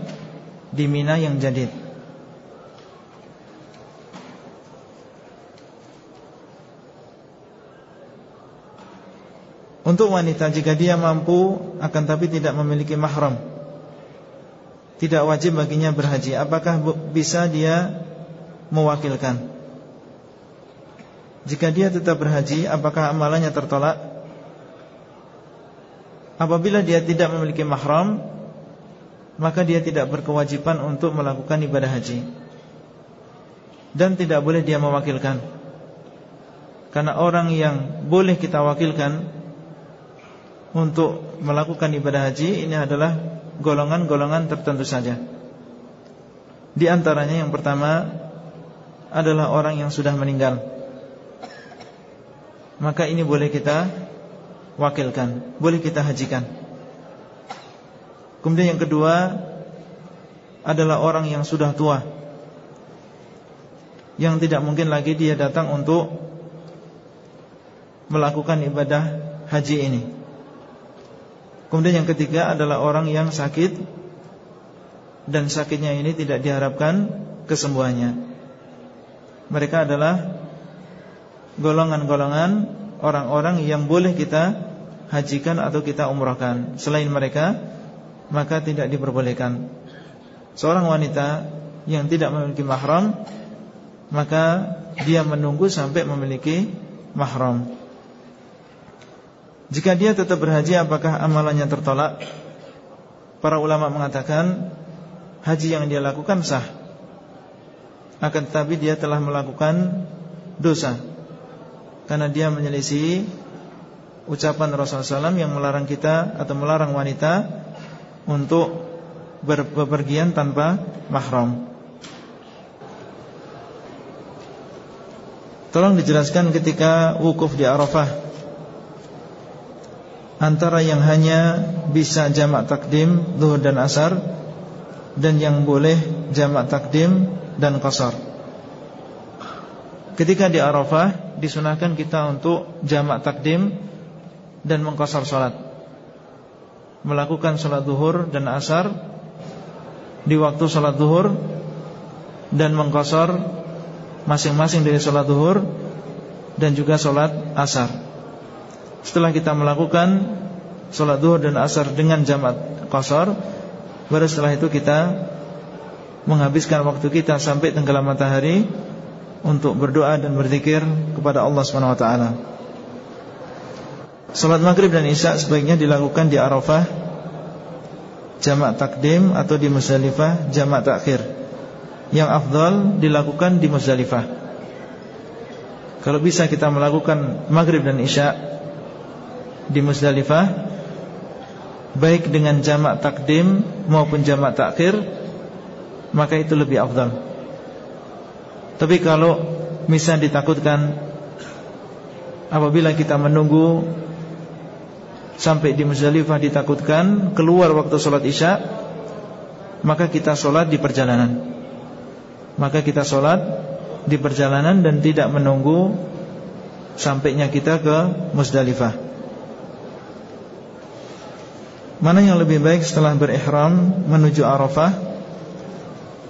di Mina yang jadid Untuk wanita jika dia mampu akan tapi tidak memiliki mahram Tidak wajib baginya berhaji. Apakah bisa dia mewakilkan? Jika dia tetap berhaji Apakah amalannya tertolak? Apabila dia tidak memiliki mahram Maka dia tidak berkewajiban untuk melakukan ibadah haji. Dan tidak boleh dia mewakilkan. Karena orang yang boleh kita wakilkan untuk melakukan ibadah haji ini adalah golongan-golongan tertentu saja. Di antaranya yang pertama adalah orang yang sudah meninggal. Maka ini boleh kita wakilkan, boleh kita hajikan. Kemudian yang kedua adalah orang yang sudah tua. Yang tidak mungkin lagi dia datang untuk melakukan ibadah haji ini. Kemudian yang ketiga adalah orang yang sakit Dan sakitnya ini tidak diharapkan kesembuhannya. Mereka adalah Golongan-golongan Orang-orang yang boleh kita Hajikan atau kita umrahkan. Selain mereka Maka tidak diperbolehkan. Seorang wanita yang tidak memiliki mahram Maka dia menunggu sampai memiliki mahram jika dia tetap berhaji apakah amalannya tertolak? Para ulama mengatakan haji yang dia lakukan sah. Akan tetapi dia telah melakukan dosa karena dia menyelisih ucapan Rasulullah SAW yang melarang kita atau melarang wanita untuk berpergian tanpa mahram. Tolong dijelaskan ketika wukuf di Arafah antara yang hanya bisa jamak takdim zuhur dan asar dan yang boleh jamak takdim dan qasar. Ketika di Arafah disunahkan kita untuk jamak takdim dan mengqasar salat. Melakukan salat zuhur dan asar di waktu salat zuhur dan mengqasar masing-masing dari salat zuhur dan juga salat asar. Setelah kita melakukan Sholat duhur dan asar dengan jamat kosor Baru setelah itu kita Menghabiskan waktu kita sampai tenggelam matahari Untuk berdoa dan berzikir Kepada Allah SWT Sholat maghrib dan isya Sebaiknya dilakukan di Arafah Jamak takdim Atau di Muzdalifah Jamak takhir. Yang afdal dilakukan di Muzdalifah. Kalau bisa kita melakukan maghrib dan isya di Musdalifah baik dengan jamak takdim maupun jamak takhir maka itu lebih afdal. Tapi kalau misal ditakutkan apabila kita menunggu sampai di Musdalifah ditakutkan keluar waktu sholat isya maka kita sholat di perjalanan. Maka kita sholat di perjalanan dan tidak menunggu sampainya kita ke Musdalifah. Mana yang lebih baik setelah berihram menuju Arafah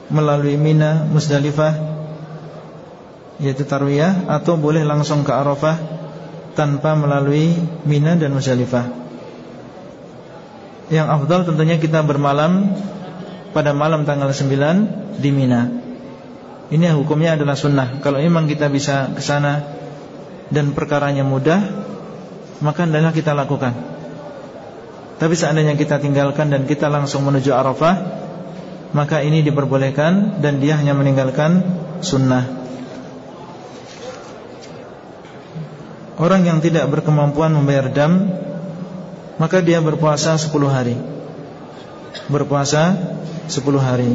melalui Mina, Musdalifah yaitu Tarwiyah atau boleh langsung ke Arafah tanpa melalui Mina dan Musdalifah. Yang afdal tentunya kita bermalam pada malam tanggal 9 di Mina. Ini hukumnya adalah sunnah. Kalau memang kita bisa ke sana dan perkaranya mudah, maka adalah kita lakukan. Tapi seandainya kita tinggalkan dan kita langsung menuju Arafah Maka ini diperbolehkan dan dia hanya meninggalkan sunnah. Orang yang tidak berkemampuan membayar dam Maka dia berpuasa 10 hari. Berpuasa 10 hari.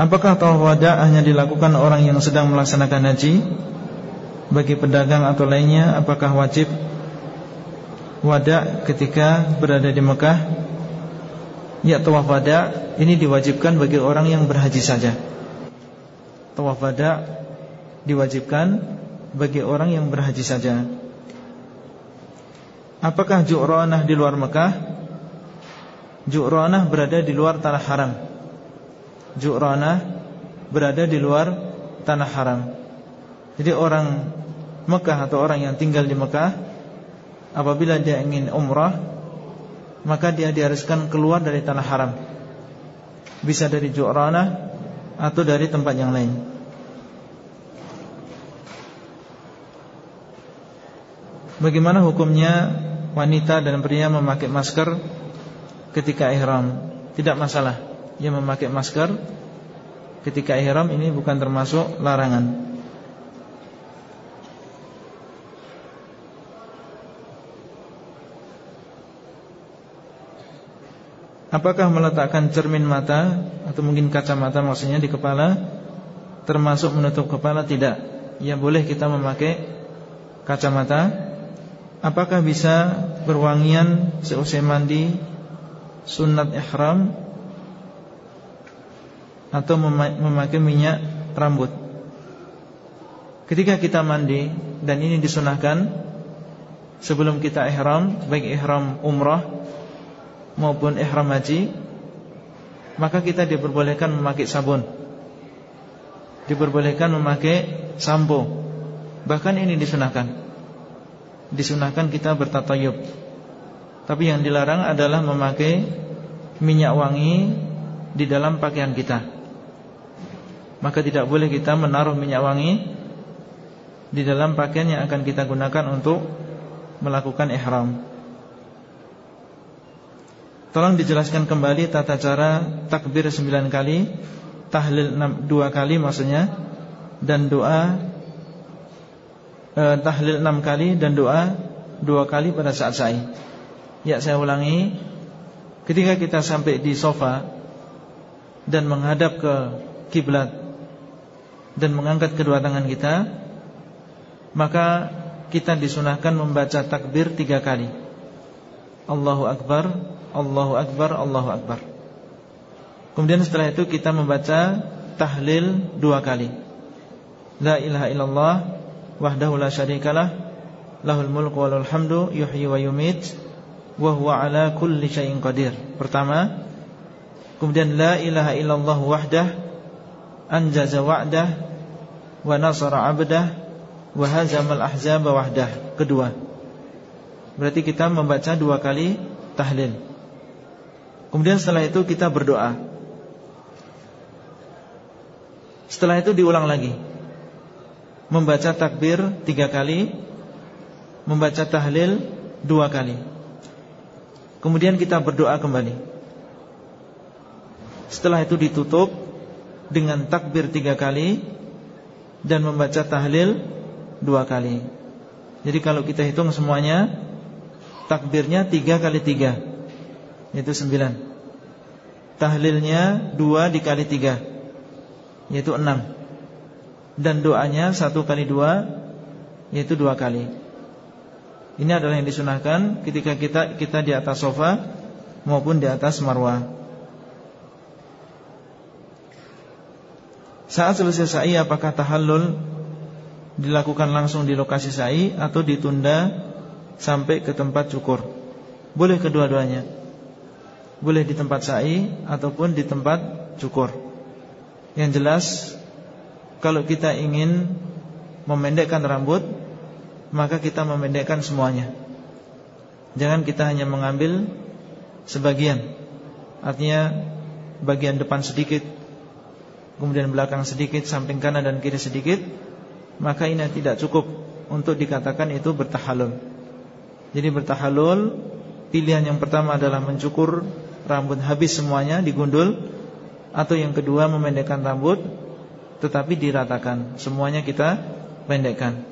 Apakah tawaf wada hanya dilakukan orang yang sedang melaksanakan haji? Bagi pedagang atau lainnya Apakah wajib wada ketika berada di Mekah. Ya tawaf wada ini diwajibkan bagi orang yang berhaji saja. Tawaf wada diwajibkan bagi orang yang berhaji saja. Apakah Ju'ranah di luar Mekah? Ju'ranah berada di luar tanah haram. Ju'ranah berada di luar tanah haram. Jadi orang Mekah atau orang yang tinggal di Mekah apabila dia ingin umrah maka dia diharuskan keluar dari tanah haram bisa dari Ju'ranah atau dari tempat yang lain Bagaimana hukumnya wanita dan pria memakai masker ketika ihram? Tidak masalah. Dia memakai masker ketika ihram ini bukan termasuk larangan. Apakah meletakkan cermin mata atau mungkin kacamata maksudnya di kepala termasuk menutup kepala? Tidak. Ya boleh kita memakai kacamata. Apakah bisa berwangian seusai mandi sunat ihram atau memakai minyak rambut? Ketika kita mandi dan ini disunahkan sebelum kita ihram, baik ihram umrah maupun ihram haji maka kita diperbolehkan memakai sabun. Diperbolehkan memakai sampo. Bahkan ini disunahkan. Disunahkan kita bertatayub. Tapi yang dilarang adalah memakai minyak wangi di dalam pakaian kita. Maka tidak boleh kita menaruh minyak wangi di dalam pakaian yang akan kita gunakan untuk melakukan ihram Tolong dijelaskan kembali tata cara takbir sembilan kali Tahlil dua kali maksudnya Dan doa eh, Tahlil enam kali dan doa dua kali pada saat sa'i Ya saya ulangi. Ketika kita sampai di sofa Dan menghadap ke kiblat Dan mengangkat kedua tangan kita Maka kita disunahkan membaca takbir tiga kali. Allahu Akbar Allahu Akbar, Allahu Akbar. Kemudian setelah itu kita membaca tahlil dua kali. La ilaha illallah Wahdahu la syarikalah Lahul mulku walul hamdu Yuhyi wa yumit Wa huwa ala kulli syai'in qadir. Pertama Kemudian la ilaha illallah wahdah Anjaza wa'dah Wa nasara abdah Wa hazamal ahzab wahdah. Kedua Berarti kita membaca dua kali tahlil Kemudian setelah itu kita berdoa. Setelah itu diulang lagi. Membaca takbir tiga kali Membaca tahlil dua kali. Kemudian kita berdoa kembali. Setelah itu ditutup Dengan takbir tiga kali Dan membaca tahlil dua kali. Jadi kalau kita hitung semuanya Takbirnya tiga kali tiga yaitu sembilan. Tahlilnya dua dikali tiga. Yaitu enam. Dan doanya satu kali dua Yaitu dua kali. Ini adalah yang disunahkan Ketika kita kita di atas sofa Maupun di atas marwah. Saat selesai sa'i apakah tahallul Dilakukan langsung di lokasi sa'i Atau ditunda Sampai ke tempat cukur Boleh kedua-duanya boleh di tempat sa'i ataupun di tempat cukur. Yang jelas kalau kita ingin memendekkan rambut, maka kita memendekkan semuanya. Jangan kita hanya mengambil sebagian. Artinya bagian depan sedikit, kemudian belakang sedikit, samping kanan dan kiri sedikit, maka ini tidak cukup untuk dikatakan itu bertahalul. Jadi bertahalul pilihan yang pertama adalah mencukur rambut habis semuanya digundul. Atau yang kedua memendekkan rambut tetapi diratakan. Semuanya kita pendekkan.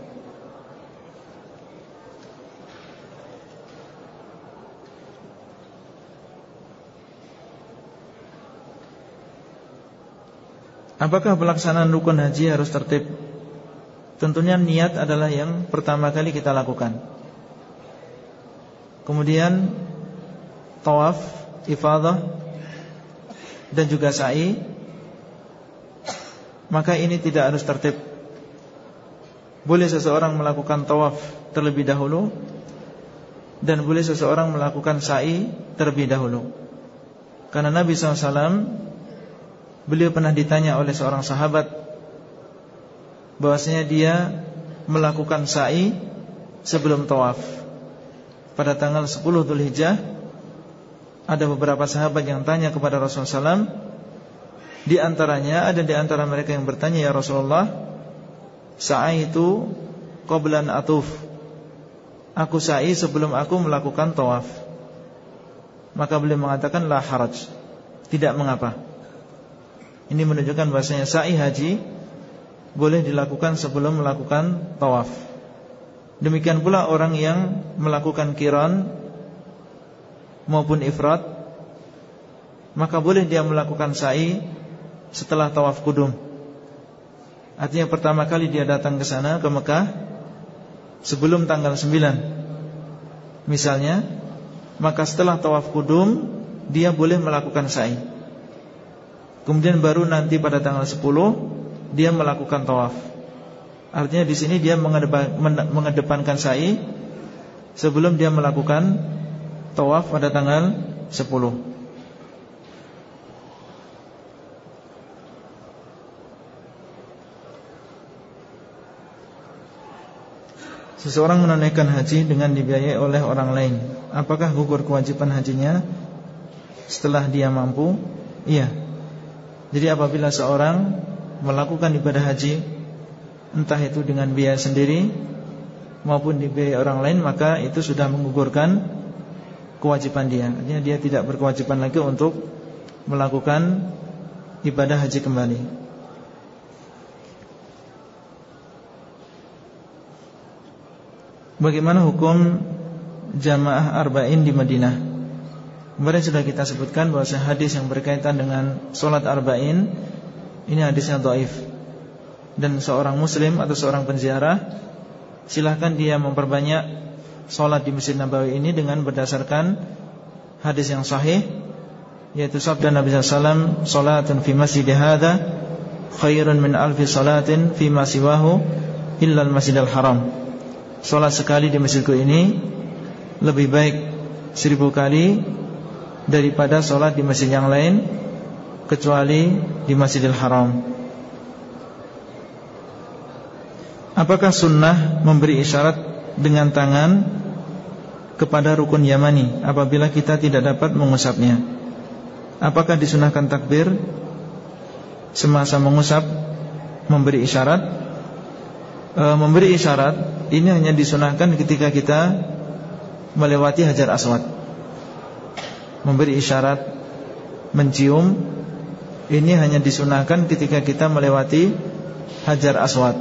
Apakah pelaksanaan rukun haji harus tertib? Tentunya niat adalah yang pertama kali kita lakukan. Kemudian Tawaf ifadah dan juga sa'i maka ini tidak harus tertib. Boleh seseorang melakukan tawaf terlebih dahulu dan boleh seseorang melakukan sa'i terlebih dahulu. Karena Nabi SAW beliau pernah ditanya oleh seorang sahabat bahwasanya dia melakukan sa'i sebelum tawaf pada tanggal 10 Dzulhijjah ada beberapa sahabat yang tanya kepada Rasulullah SAW di antaranya ada di antara mereka yang bertanya ya Rasulullah sa'i itu qablan atuf? Aku sa'i sebelum aku melakukan tawaf. Maka beliau mengatakan la haraj. Tidak mengapa? Ini menunjukkan bahasanya sa'i haji boleh dilakukan sebelum melakukan tawaf. Demikian pula orang yang melakukan kiran maupun ifrat maka boleh dia melakukan sa'i setelah tawaf kudum. Artinya pertama kali dia datang ke sana ke Mekah sebelum tanggal 9. Misalnya, maka setelah tawaf kudum dia boleh melakukan sa'i. Kemudian baru nanti pada tanggal 10 dia melakukan tawaf. Artinya di sini dia mengedepankan sa'i sebelum dia melakukan tawaf pada tanggal 10. Seseorang menunaikan haji dengan dibiayai oleh orang lain. Apakah gugur kewajiban hajinya Setelah dia mampu? Iya. Jadi apabila seorang Melakukan ibadah haji entah itu dengan biaya sendiri maupun dibiayai orang lain maka itu sudah menggugurkan kewajiban dia. Artinya dia tidak berkewajiban lagi untuk melakukan ibadah haji kembali. Bagaimana hukum jamaah arba'in di Madinah? Kemarin sudah kita sebutkan bahwa hadis yang berkaitan dengan solat arba'in ini hadisnya doif dan seorang muslim atau seorang penziarah silahkan dia memperbanyak Solat di Masjid Nabawi ini dengan berdasarkan hadis yang sahih yaitu sabda Nabi SAW salatun fi masjid hadha khairun min alfi salatin fi ma siwahu illa al-masjidil haram Solat sekali di masjidku ini lebih baik seribu kali daripada solat di masjid yang lain kecuali di Masjidil Haram. Apakah sunnah memberi isyarat dengan tangan kepada rukun Yamani apabila kita tidak dapat mengusapnya? Apakah disunahkan takbir semasa mengusap memberi isyarat? E, memberi isyarat ini hanya disunahkan ketika kita melewati hajar aswad. Memberi isyarat mencium ini hanya disunahkan ketika kita melewati hajar aswad.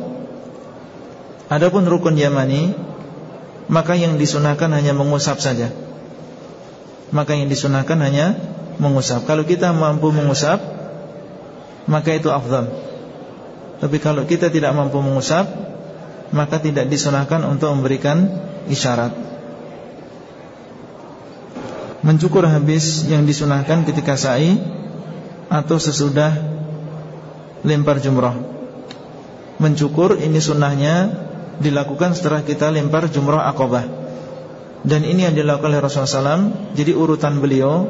Adapun rukun Yamani Maka yang disunahkan hanya mengusap saja. Maka yang disunahkan hanya mengusap. Kalau kita mampu mengusap Maka itu afdal. Tapi kalau kita tidak mampu mengusap Maka tidak disunahkan untuk memberikan isyarat. Mencukur habis yang disunahkan ketika sa'i Atau sesudah lempar jumrah. Mencukur ini sunnahnya dilakukan setelah kita lempar jumrah akobah Dan ini yang dilakukan oleh Rasulullah SAW Jadi urutan beliau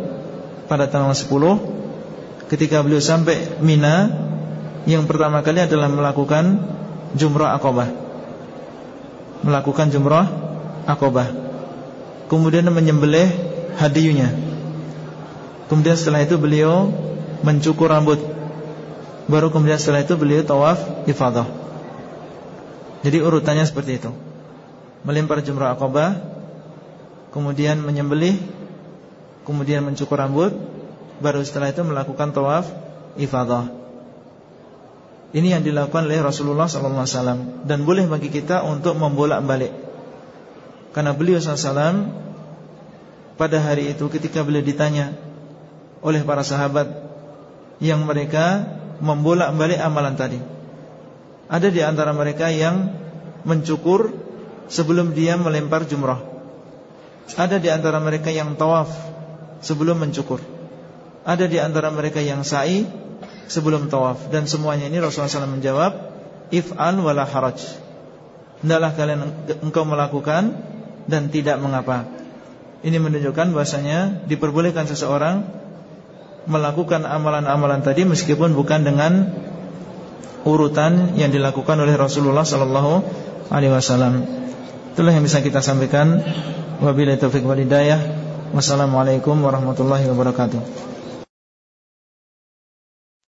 pada tanggal 10 Ketika beliau sampai Mina Yang pertama kali adalah melakukan jumrah akobah Melakukan jumrah akobah Kemudian menyembelih hadiyunya. Kemudian setelah itu beliau mencukur rambut. Baru kemudian setelah itu beliau tawaf ifadah jadi urutannya seperti itu. Melempar jumrah akobah Kemudian menyembelih Kemudian mencukur rambut Baru setelah itu melakukan tawaf Ifadah. Ini yang dilakukan oleh Rasulullah SAW Dan boleh bagi kita untuk membolak balik Karena beliau SAW Pada hari itu ketika beliau ditanya Oleh para sahabat Yang mereka membolak balik amalan tadi ada di antara mereka yang mencukur sebelum dia melempar jumrah. Ada di antara mereka yang tawaf sebelum mencukur. Ada di antara mereka yang sa'i sebelum tawaf dan semuanya ini Rasulullah SAW menjawab if'al wala haraj. Hendaklah kalian engkau melakukan dan tidak mengapa. Ini menunjukkan bahasanya diperbolehkan seseorang melakukan amalan-amalan tadi meskipun bukan dengan urutan yang dilakukan oleh Rasulullah sallallahu alaihi wasallam. Itulah yang bisa kita sampaikan Wabillahi taufiq wal hidayah. Wassalamualaikum warahmatullahi wabarakatuh.